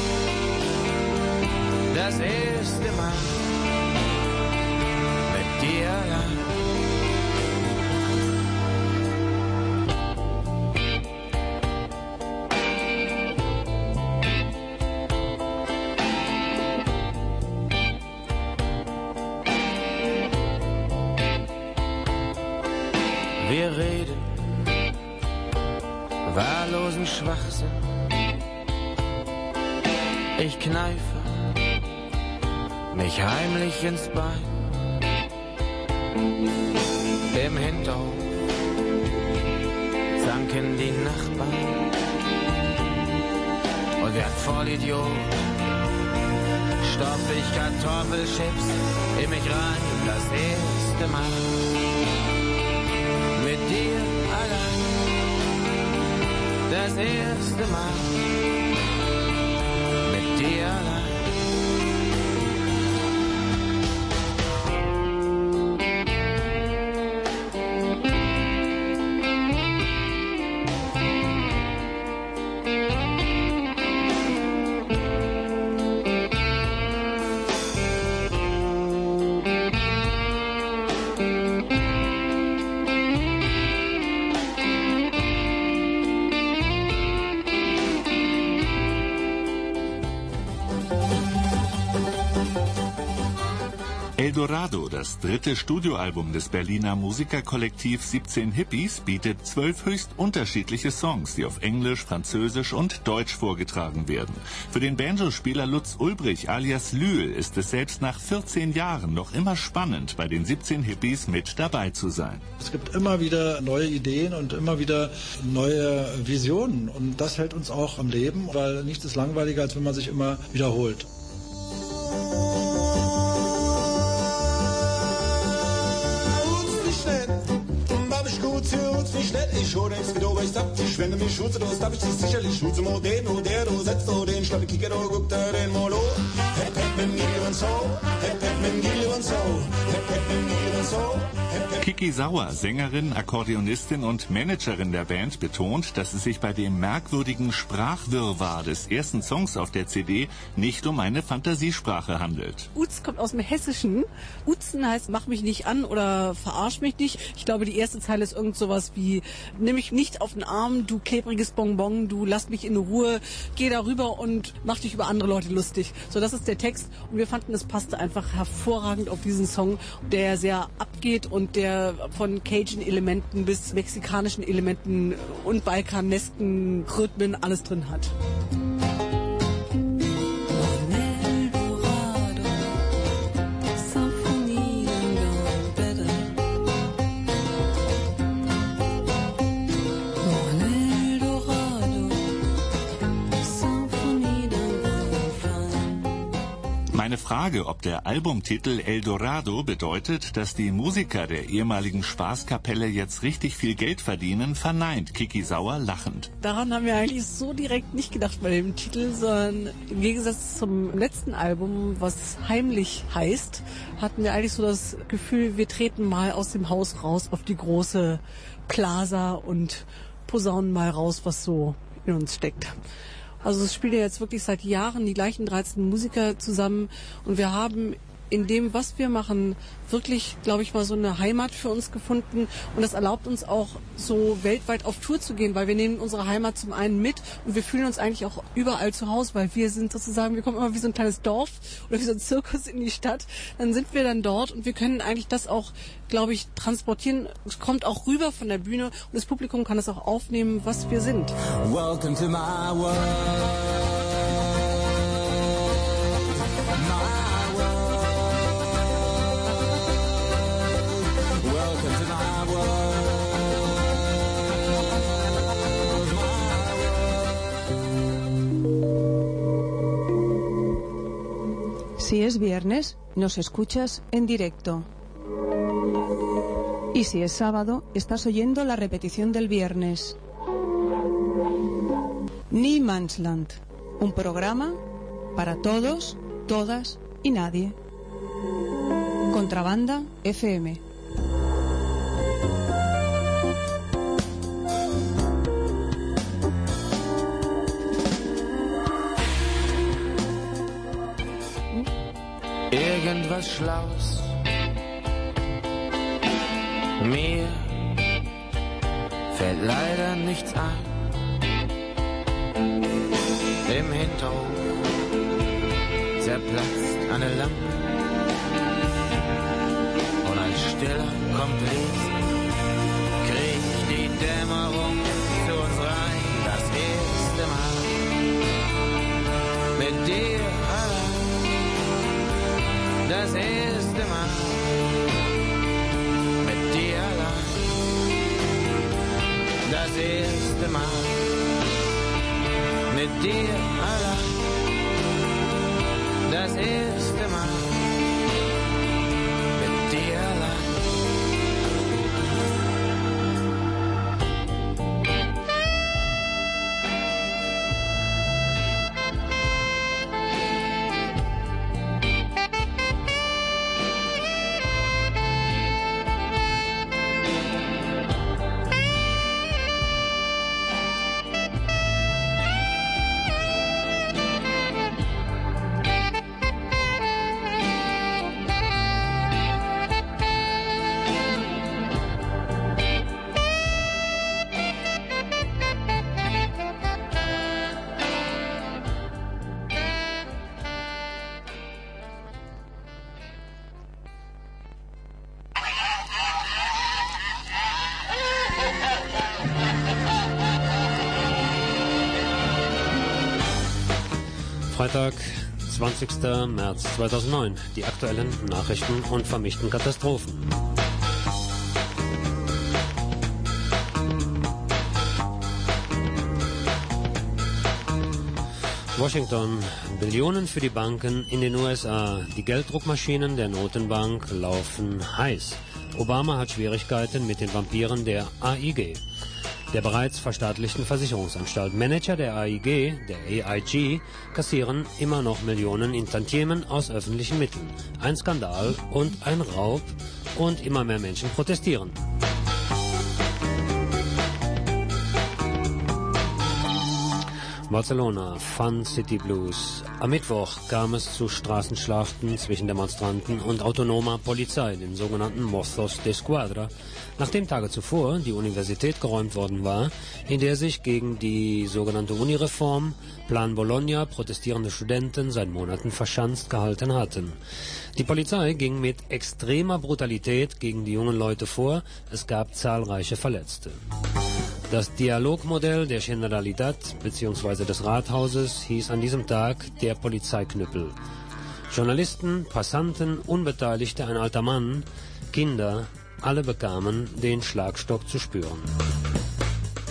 Speaker 8: Das erste Mal mit dir allein. Ich kneife mich heimlich ins Bein. Im Hinterhof zanken die Nachbarn. Und wer Vollidiot stopf ich Kartoffelchips in mich rein. Das erste Mal mit dir allein. Das erste Mal mit
Speaker 11: Eldorado, das dritte Studioalbum des Berliner Musikerkollektivs 17 Hippies, bietet zwölf höchst unterschiedliche Songs, die auf Englisch, Französisch und Deutsch vorgetragen werden. Für den Banjospieler Lutz Ulbrich alias Lühl ist es selbst nach 14 Jahren noch immer spannend, bei den 17 Hippies mit dabei zu sein.
Speaker 12: Es gibt immer wieder neue Ideen und immer wieder neue Visionen und das hält uns auch am Leben, weil nichts ist langweiliger, als wenn man sich immer wiederholt.
Speaker 13: Dich sicherlich schutze, mo den, mo der, du setzt du den, schlappe Kicker,
Speaker 11: Kiki Sauer, Sängerin, Akkordeonistin und Managerin der Band, betont, dass es sich bei dem merkwürdigen Sprachwirrwarr des ersten Songs auf der CD nicht um eine Fantasiesprache handelt.
Speaker 14: Uz kommt aus dem Hessischen. Uzen heißt, mach mich nicht an oder verarsch mich nicht. Ich glaube, die erste Zeile ist irgend sowas wie, nimm mich nicht auf den Arm, du klebriges Bonbon, du lass mich in Ruhe, geh darüber und mach dich über andere Leute lustig. So, das ist der Text. Und wir fanden, es passte einfach hervorragend auf diesen Song, der sehr abgeht und der von Cajun-Elementen bis mexikanischen Elementen und balkanesken Rhythmen alles drin hat.
Speaker 11: Meine Frage, ob der Albumtitel Eldorado bedeutet, dass die Musiker der ehemaligen Spaßkapelle jetzt richtig viel Geld verdienen, verneint Kiki Sauer lachend.
Speaker 14: Daran haben wir eigentlich so direkt nicht gedacht bei dem Titel, sondern im Gegensatz zum letzten Album, was heimlich heißt, hatten wir eigentlich so das Gefühl, wir treten mal aus dem Haus raus auf die große Plaza und posaunen mal raus, was so in uns steckt. Also es spielen ja jetzt wirklich seit Jahren die gleichen 13 Musiker zusammen und wir haben in dem, was wir machen, wirklich, glaube ich, mal so eine Heimat für uns gefunden. Und das erlaubt uns auch so weltweit auf Tour zu gehen, weil wir nehmen unsere Heimat zum einen mit und wir fühlen uns eigentlich auch überall zu Hause, weil wir sind sozusagen, wir kommen immer wie so ein kleines Dorf oder wie so ein Zirkus in die Stadt. Dann sind wir dann dort und wir können eigentlich das auch, glaube ich, transportieren. Es kommt auch rüber von der Bühne und das Publikum kann es auch aufnehmen, was wir sind.
Speaker 10: Welcome to my world.
Speaker 15: Si es viernes, nos escuchas en directo. Y si es sábado, estás oyendo la repetición del viernes. Niemansland, un programa para todos, todas y nadie. Contrabanda FM.
Speaker 8: Irgendwas Schlaues. Mir fällt leider nichts ein. Im Hinterhof zerplatzt eine Lampe. Und als stiller Kompliz krieg die Dämmerung Das erste Mal mit dir allein. Das erste Mal mit dir allein. Das erste Mal
Speaker 5: Freitag, 20. März 2009. Die aktuellen Nachrichten und vermischten Katastrophen. Washington. Billionen für die Banken in den USA. Die Gelddruckmaschinen der Notenbank laufen heiß. Obama hat Schwierigkeiten mit den Vampiren der AIG. Der bereits verstaatlichten Versicherungsanstalt. Manager der AIG, der AIG, kassieren immer noch Millionen in Tantiemen aus öffentlichen Mitteln. Ein Skandal und ein Raub und immer mehr Menschen protestieren. Barcelona, Fun City Blues. Am Mittwoch kam es zu Straßenschlachten zwischen Demonstranten und autonomer Polizei, den sogenannten Mozos de Squadra, nachdem Tage zuvor die Universität geräumt worden war, in der sich gegen die sogenannte Unireform, Plan Bologna, protestierende Studenten seit Monaten verschanzt gehalten hatten. Die Polizei ging mit extremer Brutalität gegen die jungen Leute vor, es gab zahlreiche Verletzte. Das Dialogmodell der Generalitat bzw. des Rathauses hieß an diesem Tag der Polizeiknüppel. Journalisten, Passanten, Unbeteiligte, ein alter Mann, Kinder, alle bekamen den Schlagstock zu spüren.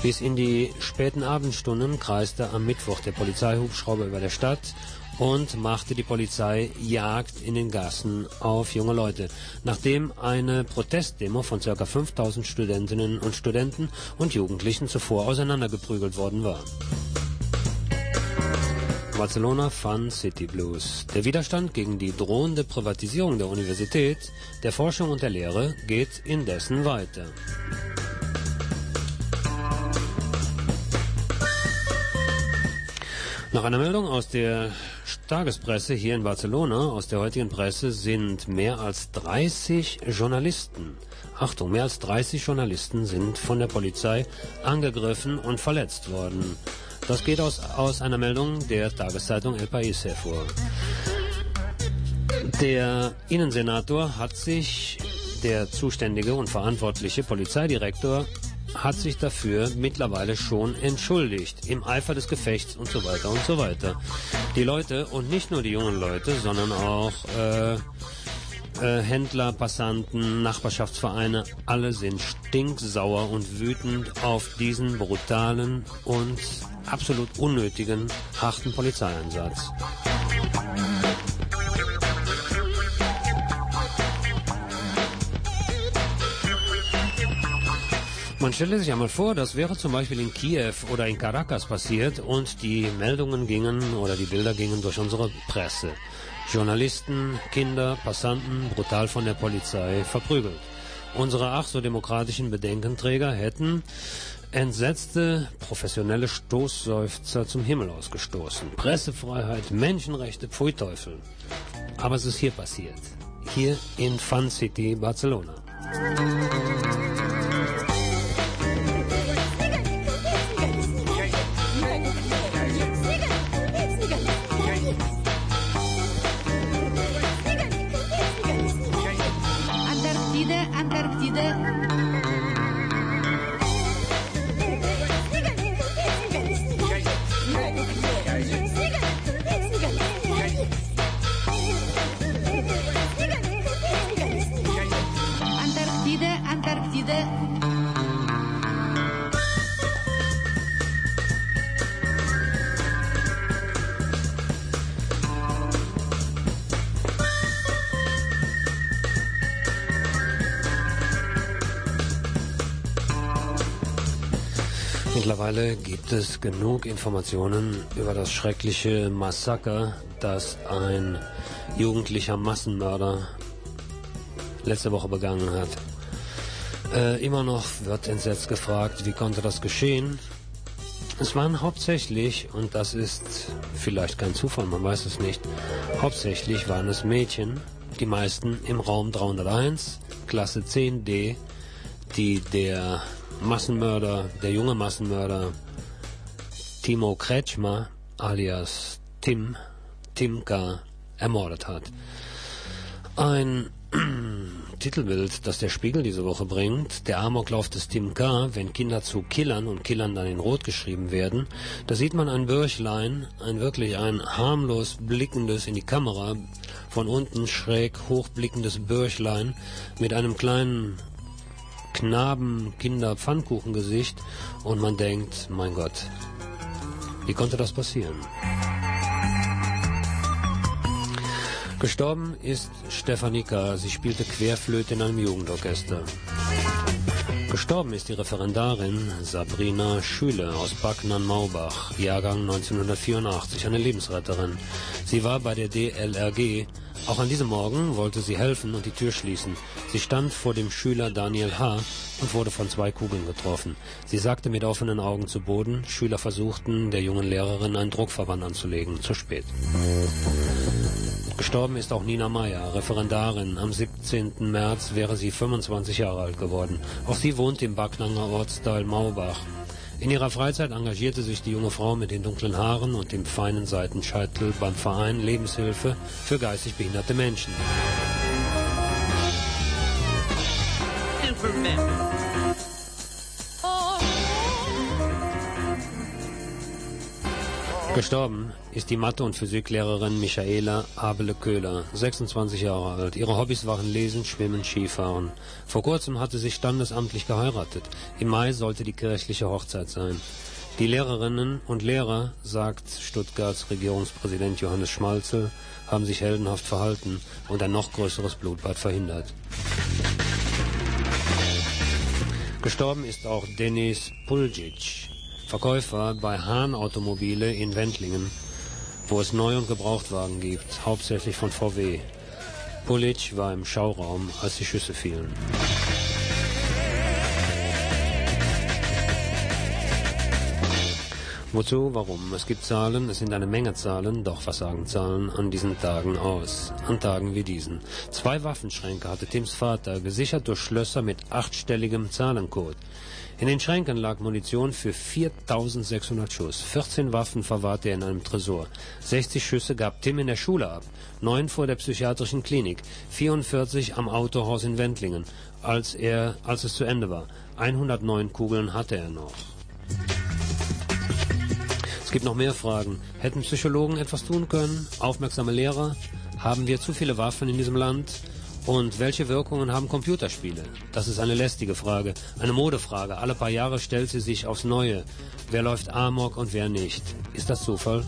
Speaker 5: Bis in die späten Abendstunden kreiste am Mittwoch der Polizeihubschrauber über der Stadt und machte die Polizei Jagd in den Gassen auf junge Leute, nachdem eine Protestdemo von ca. 5000 Studentinnen und Studenten und Jugendlichen zuvor auseinandergeprügelt worden war. Barcelona Fun City Blues. Der Widerstand gegen die drohende Privatisierung der Universität, der Forschung und der Lehre geht indessen weiter. Nach einer Meldung aus der Tagespresse hier in Barcelona, aus der heutigen Presse, sind mehr als 30 Journalisten, Achtung, mehr als 30 Journalisten sind von der Polizei angegriffen und verletzt worden. Das geht aus, aus einer Meldung der Tageszeitung El País hervor. Der Innensenator hat sich, der zuständige und verantwortliche Polizeidirektor, hat sich dafür mittlerweile schon entschuldigt, im Eifer des Gefechts und so weiter und so weiter. Die Leute, und nicht nur die jungen Leute, sondern auch äh, äh, Händler, Passanten, Nachbarschaftsvereine, alle sind stinksauer und wütend auf diesen brutalen und absolut unnötigen, harten Polizeieinsatz. Man stelle sich einmal vor, das wäre zum Beispiel in Kiew oder in Caracas passiert und die Meldungen gingen oder die Bilder gingen durch unsere Presse. Journalisten, Kinder, Passanten brutal von der Polizei verprügelt. Unsere ach so demokratischen Bedenkenträger hätten entsetzte professionelle Stoßseufzer zum Himmel ausgestoßen. Pressefreiheit, Menschenrechte, Pfui Teufel. Aber es ist hier passiert. Hier in Fun City, Barcelona. Mittlerweile gibt es genug Informationen über das schreckliche Massaker, das ein jugendlicher Massenmörder letzte Woche begangen hat. Äh, immer noch wird entsetzt gefragt, wie konnte das geschehen? Es waren hauptsächlich, und das ist vielleicht kein Zufall, man weiß es nicht, hauptsächlich waren es Mädchen, die meisten im Raum 301, Klasse 10d, die der Massenmörder, der junge Massenmörder Timo Kretschmer alias Tim, Timka, ermordet hat. Ein (clears throat) Titelbild, das der Spiegel diese Woche bringt, der Amoklauf des Tim K., wenn Kinder zu Killern und Killern dann in Rot geschrieben werden, da sieht man ein Bürchlein, ein wirklich ein harmlos blickendes in die Kamera, von unten schräg hochblickendes Bürchlein mit einem kleinen Knaben, Kinder, Pfannkuchengesicht und man denkt, mein Gott, wie konnte das passieren? Gestorben ist Stefanika. Sie spielte Querflöte in einem Jugendorchester. Gestorben ist die Referendarin Sabrina Schüle aus Backnern-Maubach, Jahrgang 1984, eine Lebensretterin. Sie war bei der DLRG. Auch an diesem Morgen wollte sie helfen und die Tür schließen. Sie stand vor dem Schüler Daniel H. und wurde von zwei Kugeln getroffen. Sie sagte mit offenen Augen zu Boden. Schüler versuchten, der jungen Lehrerin einen Druckverband anzulegen. Zu spät. Gestorben ist auch Nina Meyer, Referendarin. Am 17. März wäre sie 25 Jahre alt geworden. Auch sie wohnt im Backnanger Ortsteil Maubach. In ihrer Freizeit engagierte sich die junge Frau mit den dunklen Haaren und dem feinen Seitenscheitel beim Verein Lebenshilfe für geistig behinderte Menschen. Gestorben ist die Mathe- und Physiklehrerin Michaela Abele-Köhler, 26 Jahre alt. Ihre Hobbys waren Lesen, Schwimmen, Skifahren. Vor kurzem hatte sie standesamtlich geheiratet. Im Mai sollte die kirchliche Hochzeit sein. Die Lehrerinnen und Lehrer, sagt Stuttgarts Regierungspräsident Johannes Schmalzel, haben sich heldenhaft verhalten und ein noch größeres Blutbad verhindert. Gestorben ist auch Denis Puljic, Verkäufer bei Hahn Automobile in Wendlingen, wo es Neu- und Gebrauchtwagen gibt, hauptsächlich von VW. Pulic war im Schauraum, als die Schüsse fielen. Wozu? Warum? Es gibt Zahlen, es sind eine Menge Zahlen, doch was sagen Zahlen an diesen Tagen aus? An Tagen wie diesen. Zwei Waffenschränke hatte Tims Vater, gesichert durch Schlösser mit achtstelligem Zahlencode. In den Schränken lag Munition für 4600 Schuss. 14 Waffen verwahrte er in einem Tresor. 60 Schüsse gab Tim in der Schule ab. 9 vor der psychiatrischen Klinik. 44 am Autohaus in Wendlingen, als, er, als es zu Ende war. 109 Kugeln hatte er noch. Es gibt noch mehr Fragen. Hätten Psychologen etwas tun können? Aufmerksame Lehrer? Haben wir zu viele Waffen in diesem Land? Und welche Wirkungen haben Computerspiele? Das ist eine lästige Frage, eine Modefrage. Alle paar Jahre stellt sie sich aufs Neue. Wer läuft Amok und wer nicht? Ist das Zufall?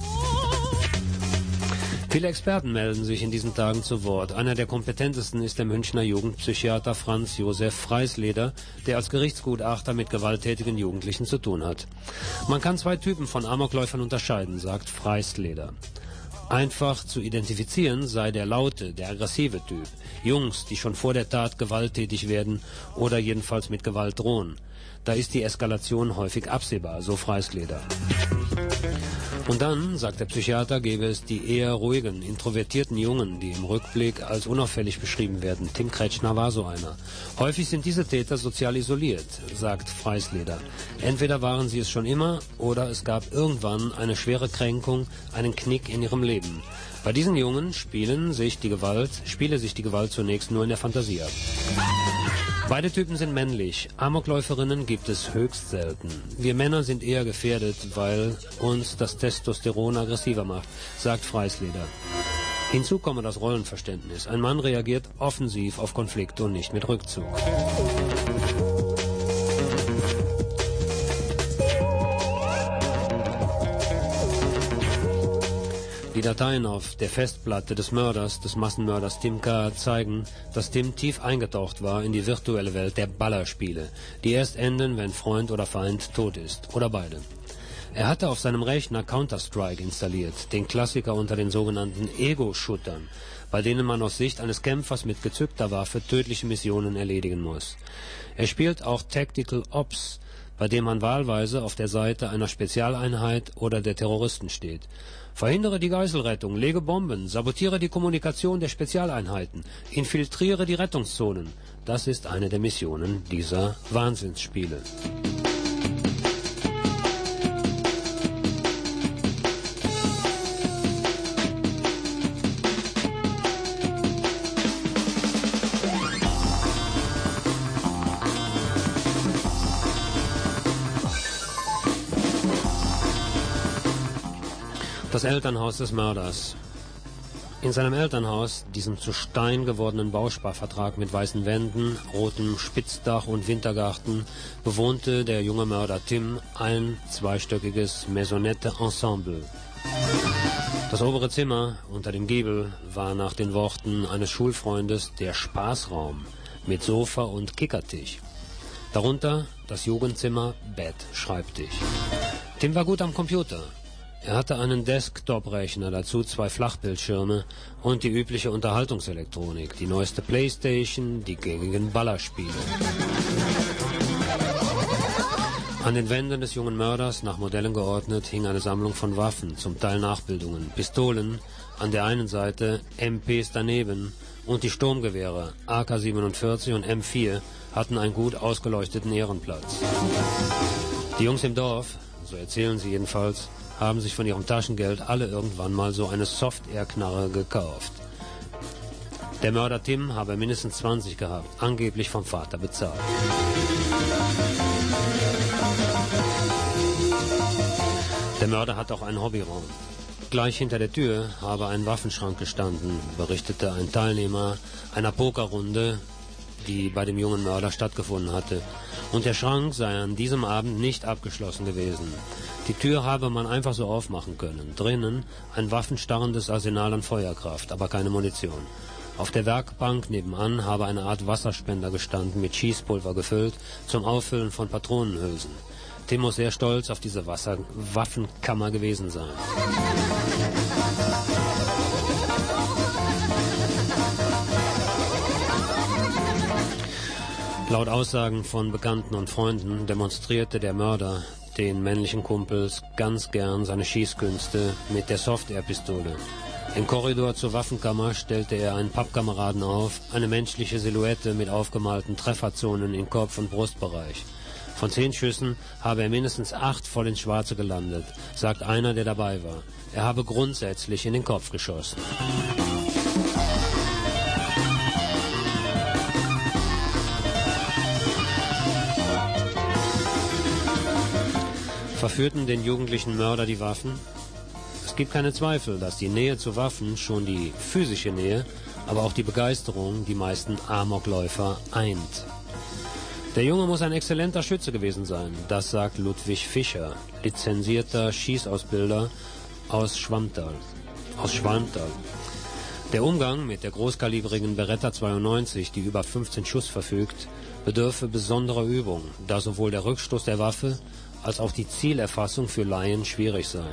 Speaker 5: Viele Experten melden sich in diesen Tagen zu Wort. Einer der kompetentesten ist der Münchner Jugendpsychiater Franz Josef Freisleder, der als Gerichtsgutachter mit gewalttätigen Jugendlichen zu tun hat. Man kann zwei Typen von Amokläufern unterscheiden, sagt Freisleder. Einfach zu identifizieren sei der laute, der aggressive Typ. Jungs, die schon vor der Tat gewalttätig werden oder jedenfalls mit Gewalt drohen. Da ist die Eskalation häufig absehbar, so Freisleder. Und dann, sagt der Psychiater, gäbe es die eher ruhigen, introvertierten Jungen, die im Rückblick als unauffällig beschrieben werden. Tim Kretschner war so einer. Häufig sind diese Täter sozial isoliert, sagt Freisleder. Entweder waren sie es schon immer oder es gab irgendwann eine schwere Kränkung, einen Knick in ihrem Leben. Bei diesen Jungen spielen sich die Gewalt, spiele sich die Gewalt zunächst nur in der Fantasie ab. Beide Typen sind männlich. Amokläuferinnen gibt es höchst selten. Wir Männer sind eher gefährdet, weil uns das Testosteron aggressiver macht, sagt Freisleder. Hinzu komme das Rollenverständnis. Ein Mann reagiert offensiv auf Konflikte und nicht mit Rückzug. Die Dateien auf der Festplatte des Mörders, des Massenmörders Tim K. zeigen, dass Tim tief eingetaucht war in die virtuelle Welt der Ballerspiele, die erst enden, wenn Freund oder Feind tot ist, oder beide. Er hatte auf seinem Rechner Counter-Strike installiert, den Klassiker unter den sogenannten Ego-Shootern, bei denen man aus Sicht eines Kämpfers mit gezückter Waffe tödliche Missionen erledigen muss. Er spielt auch Tactical Ops, bei dem man wahlweise auf der Seite einer Spezialeinheit oder der Terroristen steht. Verhindere die Geiselrettung, lege Bomben, sabotiere die Kommunikation der Spezialeinheiten, infiltriere die Rettungszonen. Das ist eine der Missionen dieser Wahnsinnsspiele. Das Elternhaus des Mörders. In seinem Elternhaus, diesem zu Stein gewordenen Bausparvertrag mit weißen Wänden, rotem Spitzdach und Wintergarten, bewohnte der junge Mörder Tim ein zweistöckiges Maisonette-Ensemble. Das obere Zimmer unter dem Giebel war nach den Worten eines Schulfreundes der Spaßraum mit Sofa und Kickertisch. Darunter das Jugendzimmer, Bett, Schreibtisch. Tim war gut am Computer. Er hatte einen Desktop-Rechner, dazu zwei Flachbildschirme und die übliche Unterhaltungselektronik, die neueste Playstation, die gängigen Ballerspiele. An den Wänden des jungen Mörders, nach Modellen geordnet, hing eine Sammlung von Waffen, zum Teil Nachbildungen, Pistolen, an der einen Seite MPs daneben und die Sturmgewehre AK-47 und M4 hatten einen gut ausgeleuchteten Ehrenplatz. Die Jungs im Dorf, so erzählen sie jedenfalls, haben sich von ihrem Taschengeld alle irgendwann mal so eine Soft-Air-Knarre gekauft. Der Mörder Tim habe mindestens 20 gehabt, angeblich vom Vater bezahlt. Der Mörder hat auch einen Hobbyraum. Gleich hinter der Tür habe ein Waffenschrank gestanden, berichtete ein Teilnehmer einer Pokerrunde, die bei dem jungen Mörder stattgefunden hatte. Und der Schrank sei an diesem Abend nicht abgeschlossen gewesen. Die Tür habe man einfach so aufmachen können. Drinnen ein waffenstarrendes Arsenal an Feuerkraft, aber keine Munition. Auf der Werkbank nebenan habe eine Art Wasserspender gestanden, mit Schießpulver gefüllt, zum Auffüllen von Patronenhülsen. Tim muss sehr stolz auf diese Wasser Waffenkammer gewesen sein. Laut Aussagen von Bekannten und Freunden demonstrierte der Mörder den männlichen Kumpels ganz gern seine Schießkünste mit der Soft-Air-Pistole. Im Korridor zur Waffenkammer stellte er einen Pappkameraden auf, eine menschliche Silhouette mit aufgemalten Trefferzonen in Kopf- und Brustbereich. Von zehn Schüssen habe er mindestens acht voll ins Schwarze gelandet, sagt einer, der dabei war. Er habe grundsätzlich in den Kopf geschossen. Verführten den jugendlichen Mörder die Waffen? Es gibt keine Zweifel, dass die Nähe zu Waffen, schon die physische Nähe, aber auch die Begeisterung die meisten Amokläufer eint. Der Junge muss ein exzellenter Schütze gewesen sein, das sagt Ludwig Fischer, lizenzierter Schießausbilder aus Schwammtal. Aus Schwalmtal. Der Umgang mit der großkalibrigen Beretta 92, die über 15 Schuss verfügt, bedürfe besonderer Übung, da sowohl der Rückstoß der Waffe als auch die Zielerfassung für Laien schwierig seien.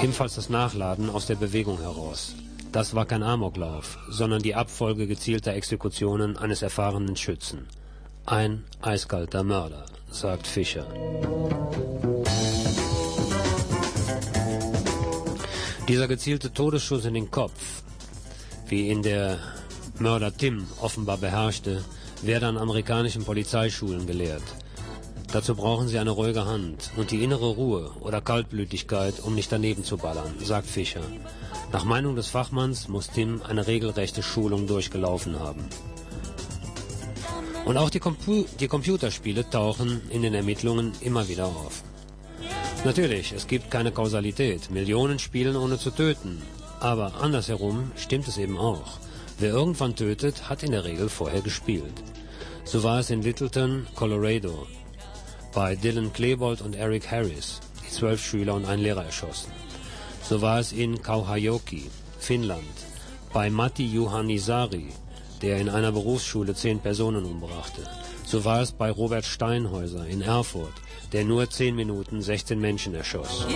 Speaker 5: Ebenfalls das Nachladen aus der Bewegung heraus. Das war kein Amoklauf, sondern die Abfolge gezielter Exekutionen eines erfahrenen Schützen. Ein eiskalter Mörder, sagt Fischer. Dieser gezielte Todesschuss in den Kopf, wie ihn der Mörder Tim offenbar beherrschte, werde an amerikanischen Polizeischulen gelehrt. Dazu brauchen sie eine ruhige Hand und die innere Ruhe oder Kaltblütigkeit, um nicht daneben zu ballern, sagt Fischer. Nach Meinung des Fachmanns muss Tim eine regelrechte Schulung durchgelaufen haben. Und auch die, Compu die Computerspiele tauchen in den Ermittlungen immer wieder auf. Natürlich, es gibt keine Kausalität. Millionen spielen ohne zu töten. Aber andersherum stimmt es eben auch. Wer irgendwann tötet, hat in der Regel vorher gespielt. So war es in Littleton, Colorado, bei Dylan Klebold und Eric Harris, die zwölf Schüler und einen Lehrer erschossen. So war es in Kauhajoki, Finnland, bei Matti Juhanisari, der in einer Berufsschule zehn Personen umbrachte. So war es bei Robert Steinhäuser in Erfurt, der nur zehn Minuten 16 Menschen erschoss.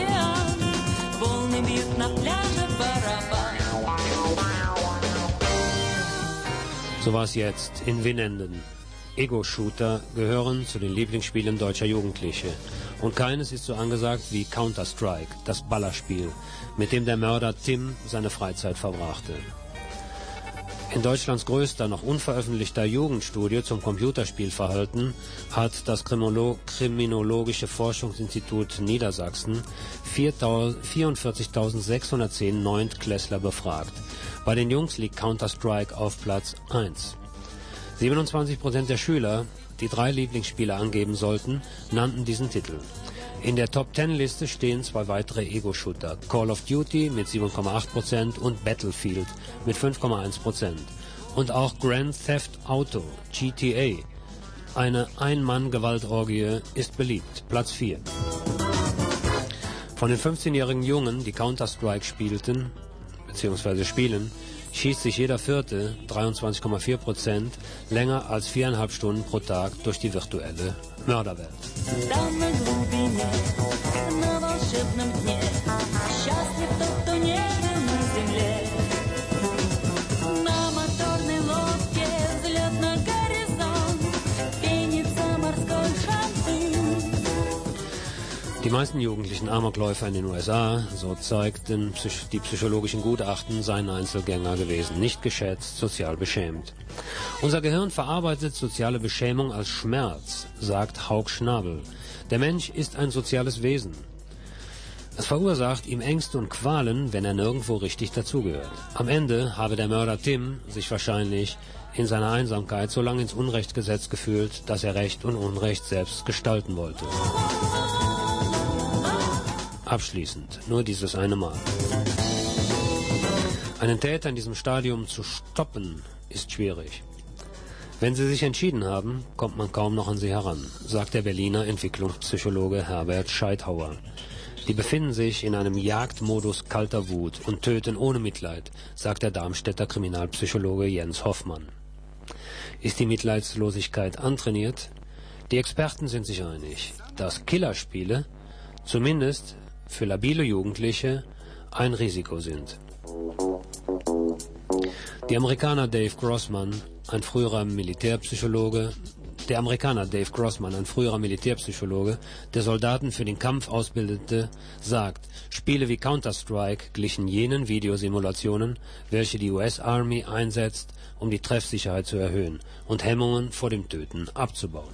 Speaker 5: So war es jetzt in Winnenden. Ego-Shooter gehören zu den Lieblingsspielen deutscher Jugendliche. Und keines ist so angesagt wie Counter-Strike, das Ballerspiel, mit dem der Mörder Tim seine Freizeit verbrachte. In Deutschlands größter, noch unveröffentlichter Jugendstudie zum Computerspielverhalten hat das Kriminologische Forschungsinstitut Niedersachsen 44.610 Neuntklässler befragt. Bei den Jungs liegt Counter-Strike auf Platz 1. 27% der Schüler, die drei Lieblingsspiele angeben sollten, nannten diesen Titel. In der Top 10 Liste stehen zwei weitere Ego-Shooter, Call of Duty mit 7,8% und Battlefield mit 5,1%. Und auch Grand Theft Auto, GTA, eine Ein-Mann-Gewaltorgie, ist beliebt, Platz 4. Von den 15-jährigen Jungen, die Counter-Strike spielten, bzw. spielen, schießt sich jeder Vierte, 23,4 Prozent, länger als viereinhalb Stunden pro Tag durch die virtuelle Mörderwelt. Die meisten jugendlichen Amokläufer in den USA, so zeigten die psychologischen Gutachten, seien Einzelgänger gewesen, nicht geschätzt, sozial beschämt. Unser Gehirn verarbeitet soziale Beschämung als Schmerz, sagt Haug Schnabel. Der Mensch ist ein soziales Wesen. Es verursacht ihm Ängste und Qualen, wenn er nirgendwo richtig dazugehört. Am Ende habe der Mörder Tim sich wahrscheinlich in seiner Einsamkeit so lange ins Unrecht gesetzt gefühlt, dass er Recht und Unrecht selbst gestalten wollte. Abschließend, nur dieses eine Mal. Einen Täter in diesem Stadium zu stoppen, ist schwierig. Wenn sie sich entschieden haben, kommt man kaum noch an sie heran, sagt der Berliner Entwicklungspsychologe Herbert Scheithauer. Die befinden sich in einem Jagdmodus kalter Wut und töten ohne Mitleid, sagt der Darmstädter Kriminalpsychologe Jens Hoffmann. Ist die Mitleidslosigkeit antrainiert? Die Experten sind sich einig, dass Killerspiele, zumindest für labile Jugendliche ein Risiko sind. Die Amerikaner Dave Grossman, ein früherer Militärpsychologe, Der Amerikaner Dave Grossman, ein früherer Militärpsychologe, der Soldaten für den Kampf ausbildete, sagt, Spiele wie Counter-Strike glichen jenen Videosimulationen, welche die US Army einsetzt, um die Treffsicherheit zu erhöhen und Hemmungen vor dem Töten abzubauen.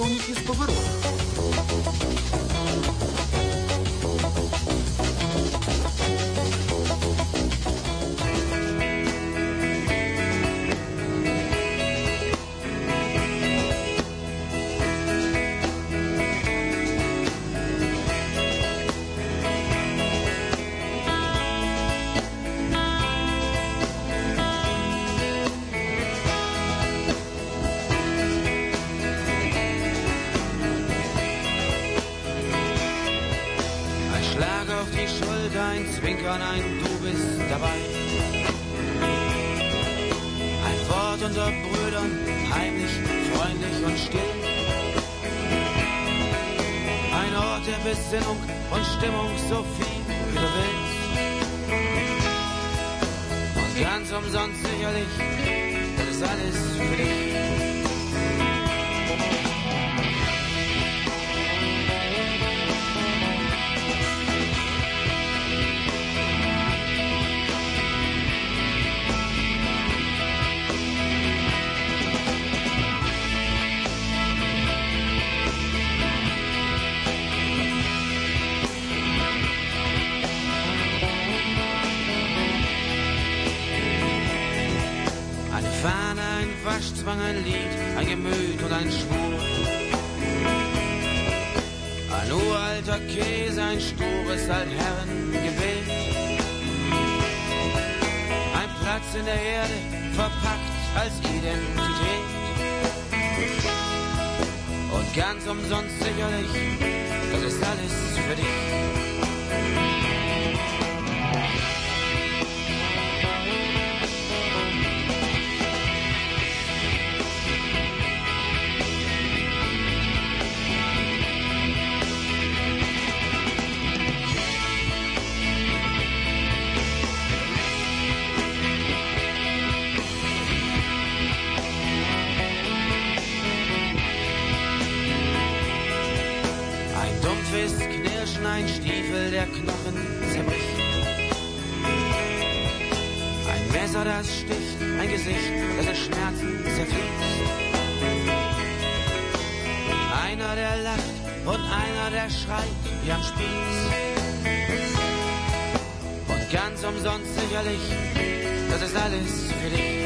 Speaker 8: com isso e. unter Brüdern, heimlich, freundlich und still. Ein Ort der Besinnung und Stimmung, so viel wie du willst. Und ganz umsonst sicherlich, das ist alles für dich. Ein Waschzwang, ein Lied, ein Gemüt und ein Schwur. Ein uralter Käse, ein stures Altherrengebet. Ein Platz in der Erde, verpackt als Identität. Und ganz umsonst sicherlich, das ist alles für dich. Messer, das sticht, ein Gesicht, das in Schmerzen zerfließt. Einer, der lacht und einer, der schreit wie am Spieß. Und ganz umsonst sicherlich, das ist alles für dich.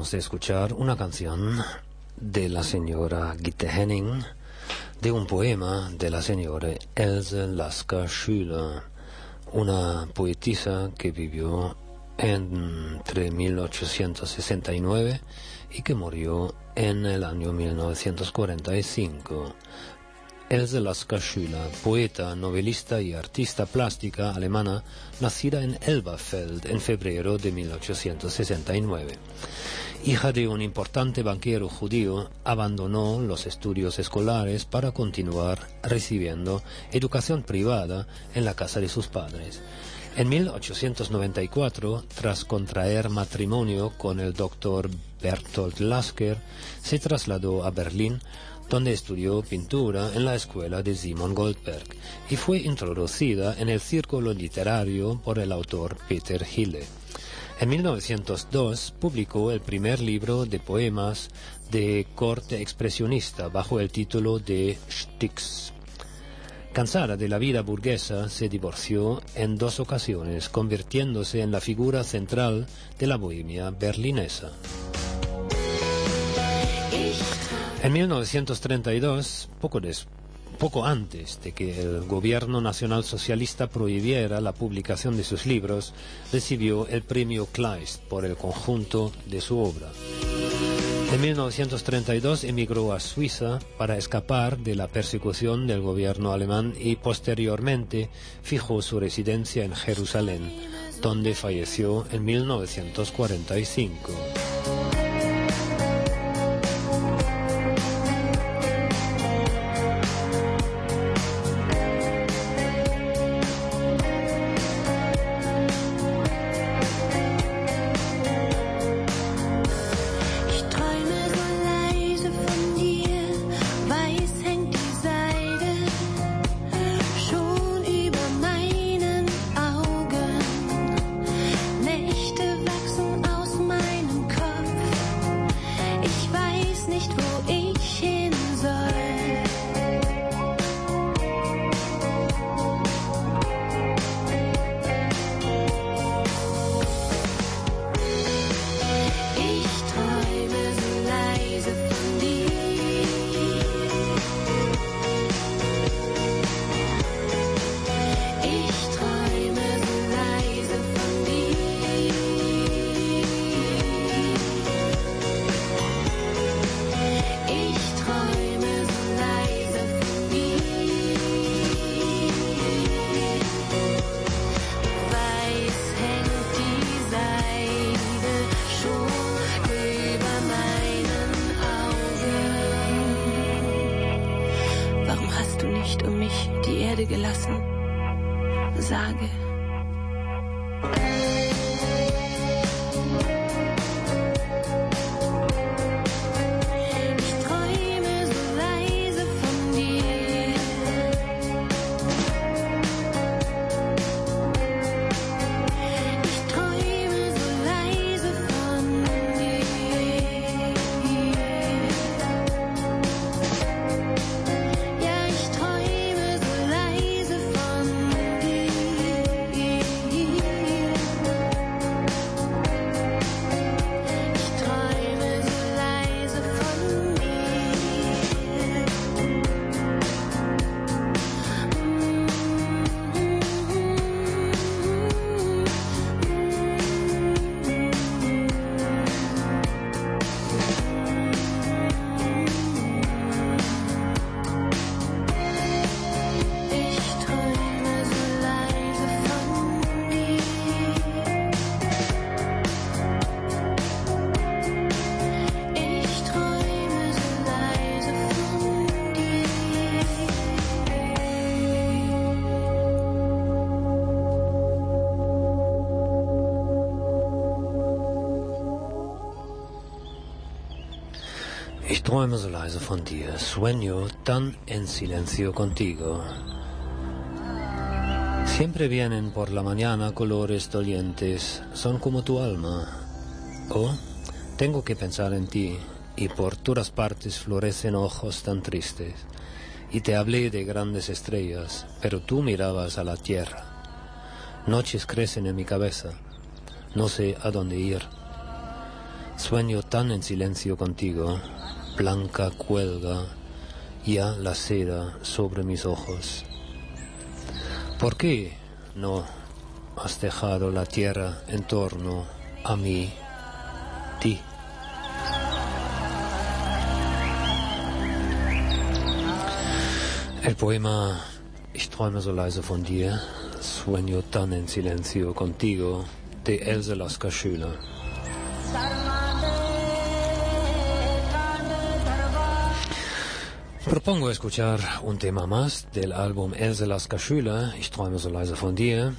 Speaker 5: Acabamos de escuchar una canción de la señora Gitte Henning de un poema de la señora Else Lasker Schüler, una poetisa que vivió entre 1869 y que murió en el año 1945. Else Lasker Schüler, poeta, novelista y artista plástica alemana, nacida en Elberfeld en febrero de 1869. Hija de un importante banquero judío, abandonó los estudios escolares para continuar recibiendo educación privada en la casa de sus padres. En 1894, tras contraer matrimonio con el doctor Bertolt Lasker, se trasladó a Berlín, donde estudió pintura en la escuela de Simon Goldberg y fue introducida en el círculo literario por el autor Peter Hille. En 1902 publicó el primer libro de poemas de corte expresionista bajo el título de Sticks. Cansada de la vida burguesa, se divorció en dos ocasiones, convirtiéndose en la figura central de la bohemia berlinesa. En 1932, poco, antes de que el gobierno nacional socialista prohibiera la publicación de sus libros, recibió el premio Kleist por el conjunto de su obra. En 1932 emigró a Suiza para escapar de la persecución del gobierno alemán y posteriormente fijó su residencia en Jerusalén, donde falleció en 1945. Sueño tan en silencio contigo. Siempre vienen por la mañana colores dolientes, son como tu alma. Oh, tengo que pensar en ti, y por todas partes florecen ojos tan tristes. Y te hablé de grandes estrellas, pero tú mirabas a la tierra. Noches crecen en mi cabeza, no sé a dónde ir.
Speaker 16: Sueño tan en silencio contigo, blanca cuelga ya la seda sobre mis ojos. ¿Por qué no has dejado la tierra en torno a mí, ti? El poema Ich träume so leise von dir, sueño tan en silencio contigo, de Else Lasker Schüler. Propongo escuchar un tema más del álbum Else Lasker Schüler, Ich träume so leise von dir,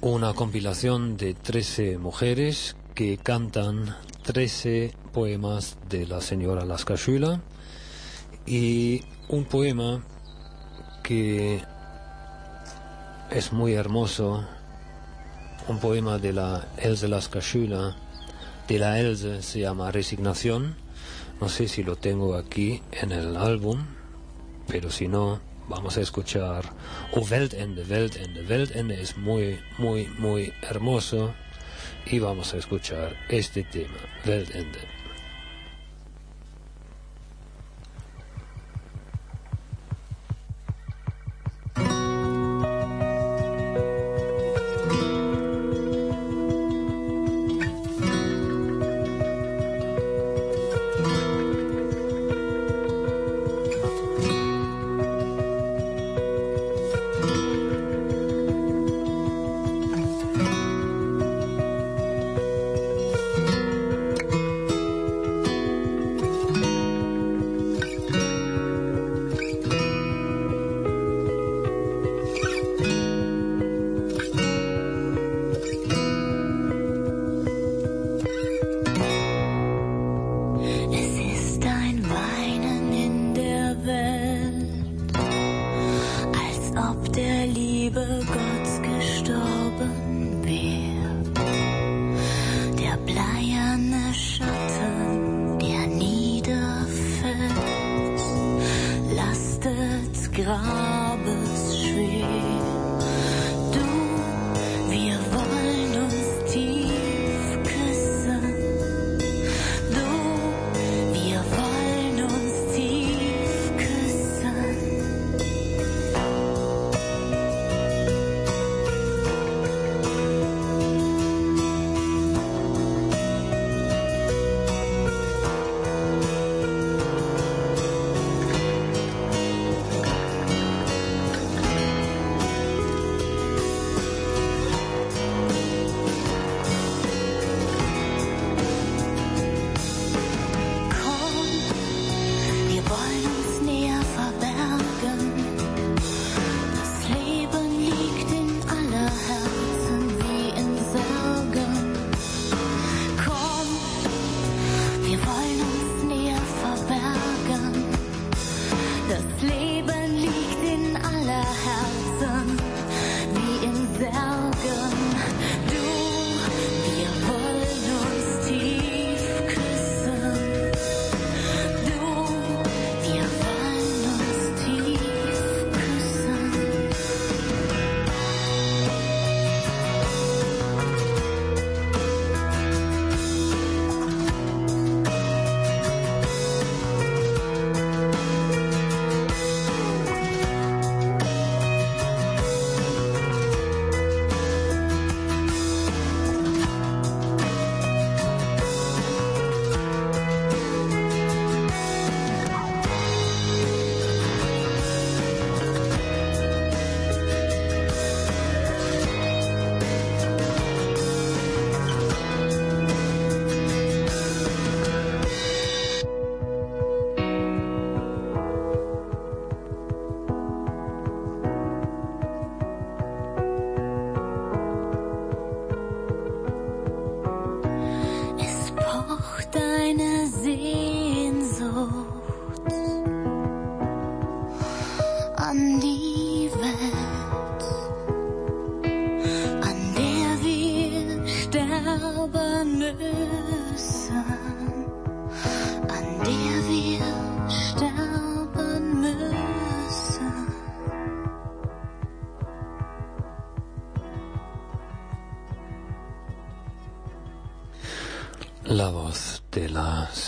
Speaker 16: una compilación de 13 mujeres que cantan 13 poemas de la señora Lasker Schüler y un poema que es muy hermoso, un poema de la Else Lasker Schüler, de la Else se llama Resignación, no sé si lo tengo aquí en el álbum, pero si no, vamos a escuchar O Weltende, Weltende, Weltende es muy, muy, muy hermoso y vamos a escuchar este tema, Weltende.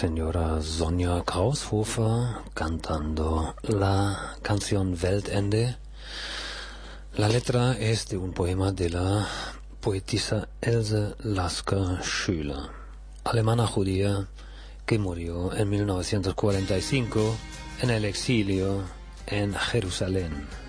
Speaker 5: señora Sonja Kraushofer cantando la canción Weltende. La letra es de un poema de la poetisa Else Lasker Schüler, alemana judía que murió en 1945 en el exilio en Jerusalén.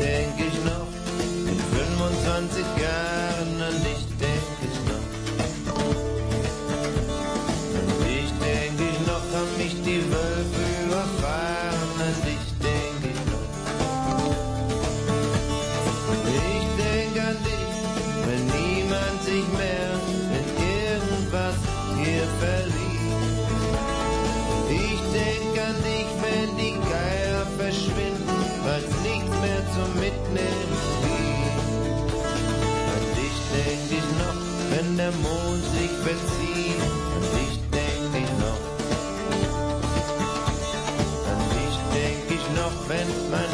Speaker 17: denk ich noch in 25 Jahren an dich der Mond sich verzieht, an dich denk ich noch. An dich denk ich noch, wenn mein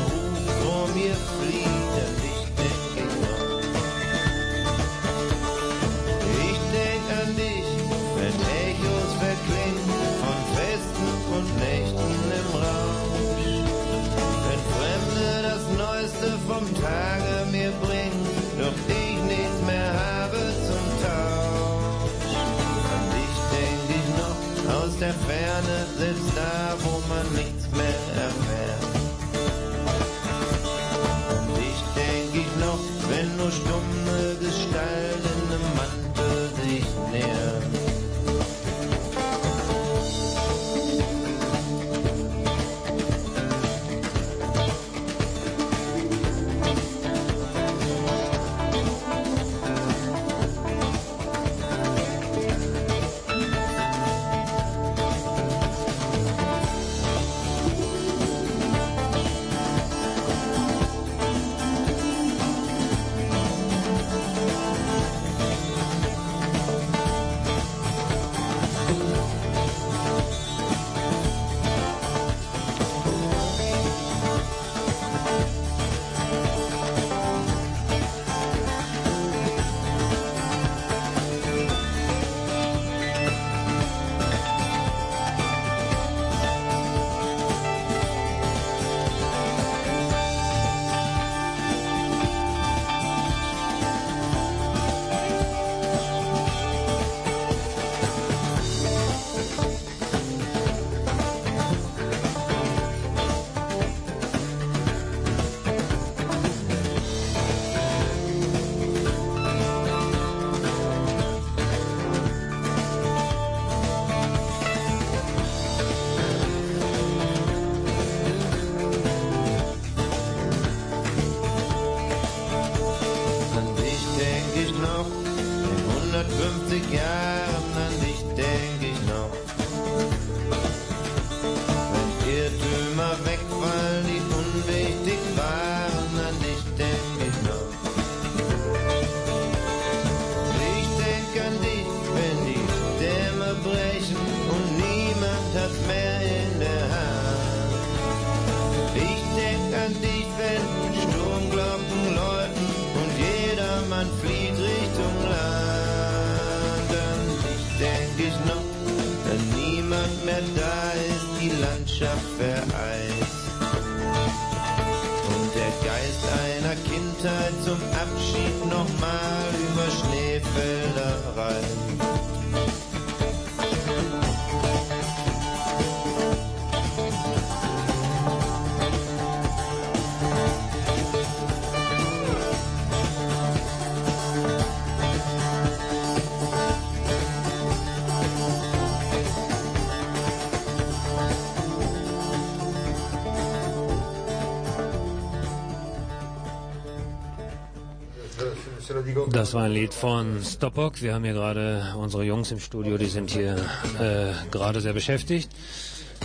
Speaker 17: Das
Speaker 5: war ein Lied von Stoppock. Wir haben hier gerade unsere Jungs im Studio, die sind hier äh, gerade sehr beschäftigt.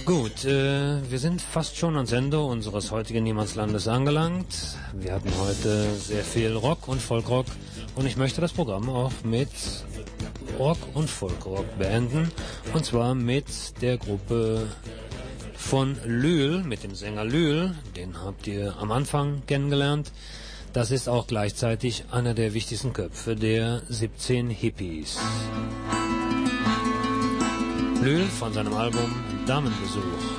Speaker 5: Gut, äh, wir sind fast schon ans Ende unseres heutigen Niemandslandes angelangt. Wir hatten heute sehr viel Rock und Folkrock und ich möchte das Programm auch mit Rock und Folkrock beenden. Und zwar mit der Gruppe von Lühl, mit dem Sänger Lühl. Den habt ihr am Anfang kennengelernt. Das ist auch gleichzeitig einer der wichtigsten Köpfe der 17 Hippies. Lühl von seinem Album Damenbesuch.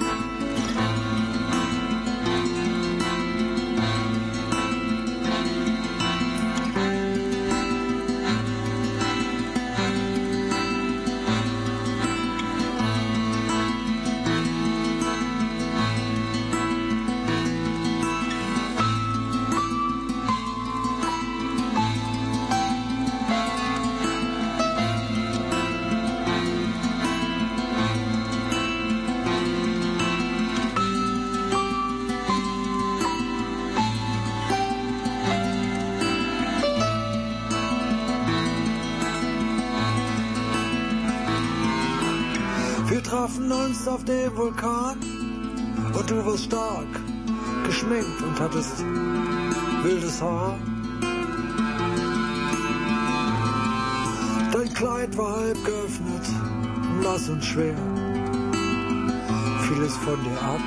Speaker 10: Und schwer. Fiel es von dir ab?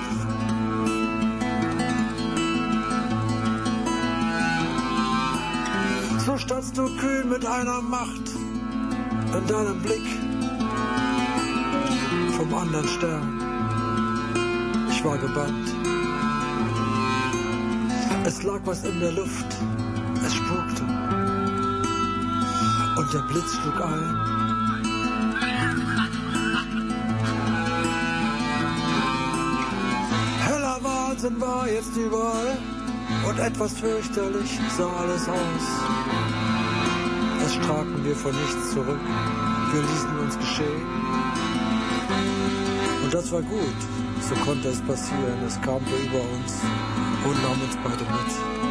Speaker 10: So standst du kühl mit einer Macht in deinem Blick vom anderen Stern. Ich war gebannt. Es lag was in der Luft, es spukte. Und der Blitz schlug ein. Wahnsinn war jetzt überall und etwas fürchterlich sah alles aus. Das straken wir vor nichts zurück. Wir ließen uns geschehen. Und das war gut. So konnte es passieren. Es kam über uns und nahm uns beide mit.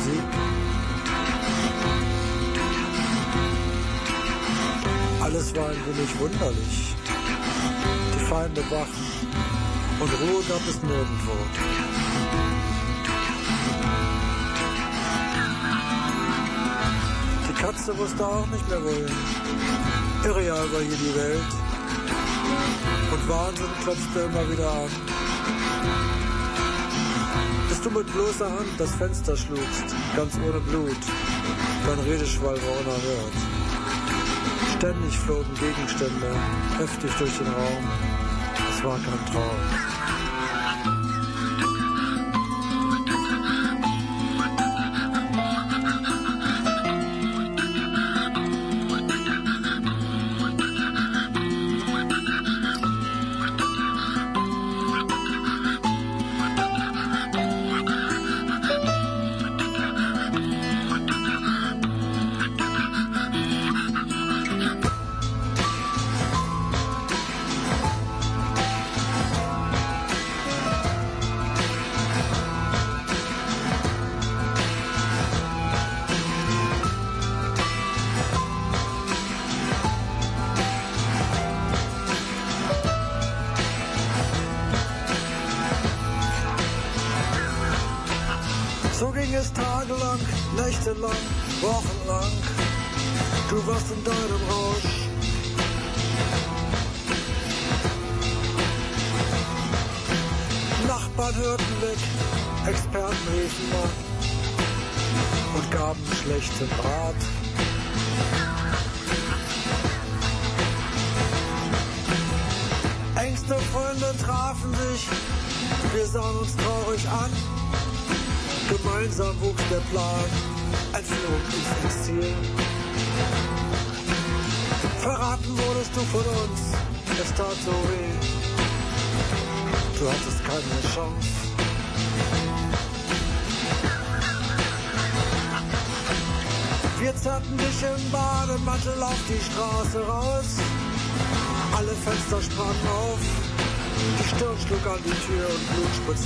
Speaker 10: Musik. Alles war ein wenig wunderlich. Die Feinde wachen und Ruhe gab es nirgendwo. Die Katze wusste auch nicht mehr wohin. Irreal war hier die Welt. Und Wahnsinn klopfte immer wieder an. Bis du mit bloßer Hand das Fenster schlugst, ganz ohne Blut, dein Redeschwall war unerhört. Ständig flogen Gegenstände heftig durch den Raum. Es war kein Traum.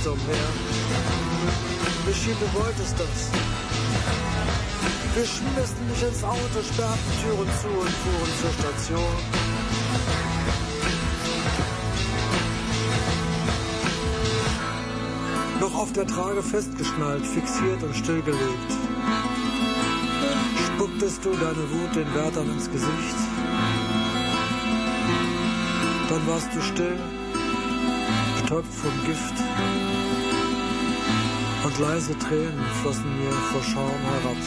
Speaker 10: Spritzte umher. Wir schien, du wolltest das. Wir schmissen dich ins Auto, sperrten Türen zu und fuhren zur Station. Noch auf der Trage festgeschnallt, fixiert und stillgelegt. Spucktest du deine Wut den Wärtern ins Gesicht. Dann warst du still, betäubt vom Gift. Und leise Tränen flossen mir vor Schaum herab.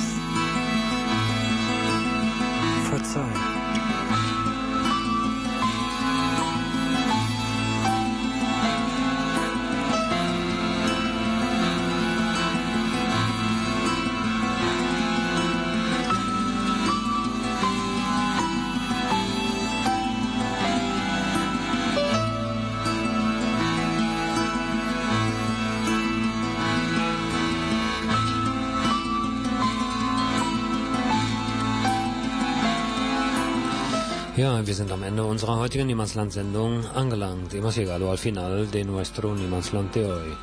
Speaker 10: Verzeih.
Speaker 17: Ja, wir sind am Ende unserer heutigen Niemandsland-Sendung angelangt. Hemos llegado al final de nuestro Niemandsland de hoy.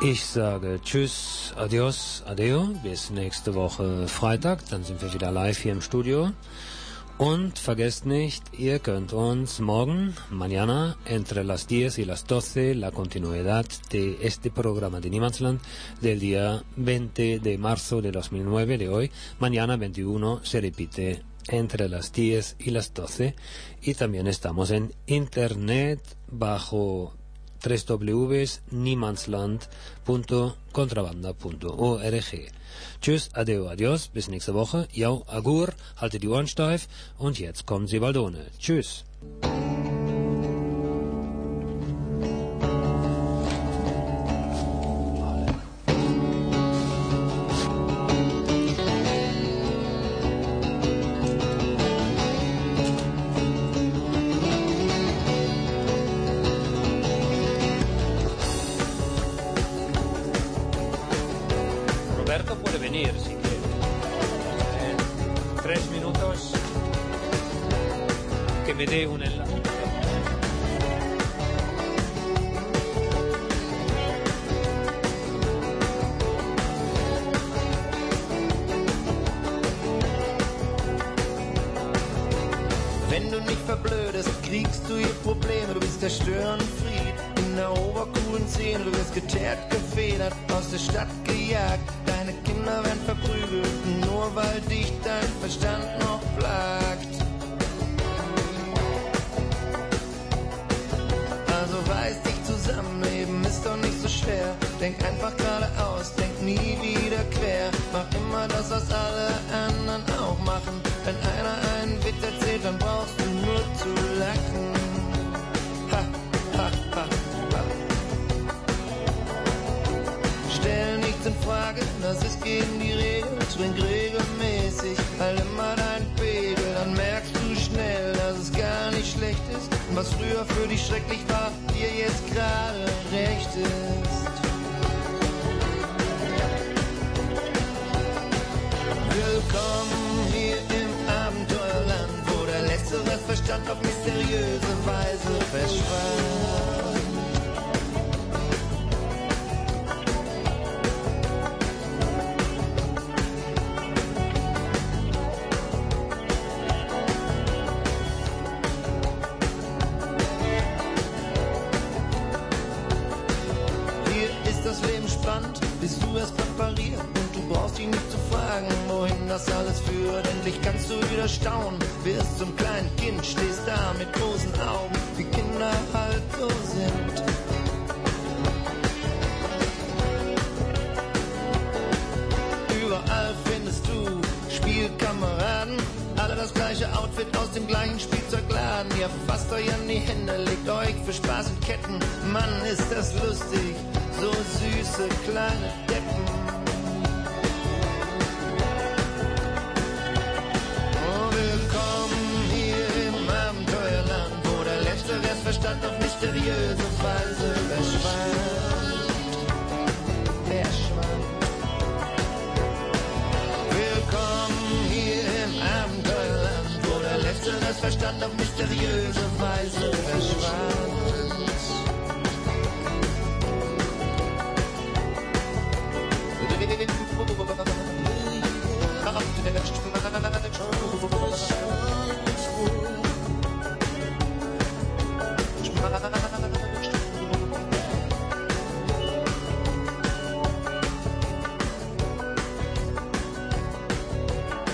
Speaker 17: Ich sage Tschüss, Adios, Adeo, bis nächste Woche Freitag. Dann sind wir wieder live hier im Studio. Und vergesst nicht, ihr könnt uns morgen, mañana, entre las 10 y las 12, la continuidad de este programa de Niemandsland del día 20 de marzo de 2009 de hoy. Mañana 21 se repite entre las 10 y las 12 y también estamos en internet bajo www.niemandsland.contrabanda.org. Tschüss, adeo, adios, bis nächste Woche. Jau, agur, haltet die Ohren steif und jetzt kommen Sie bald ohne. Tschüss.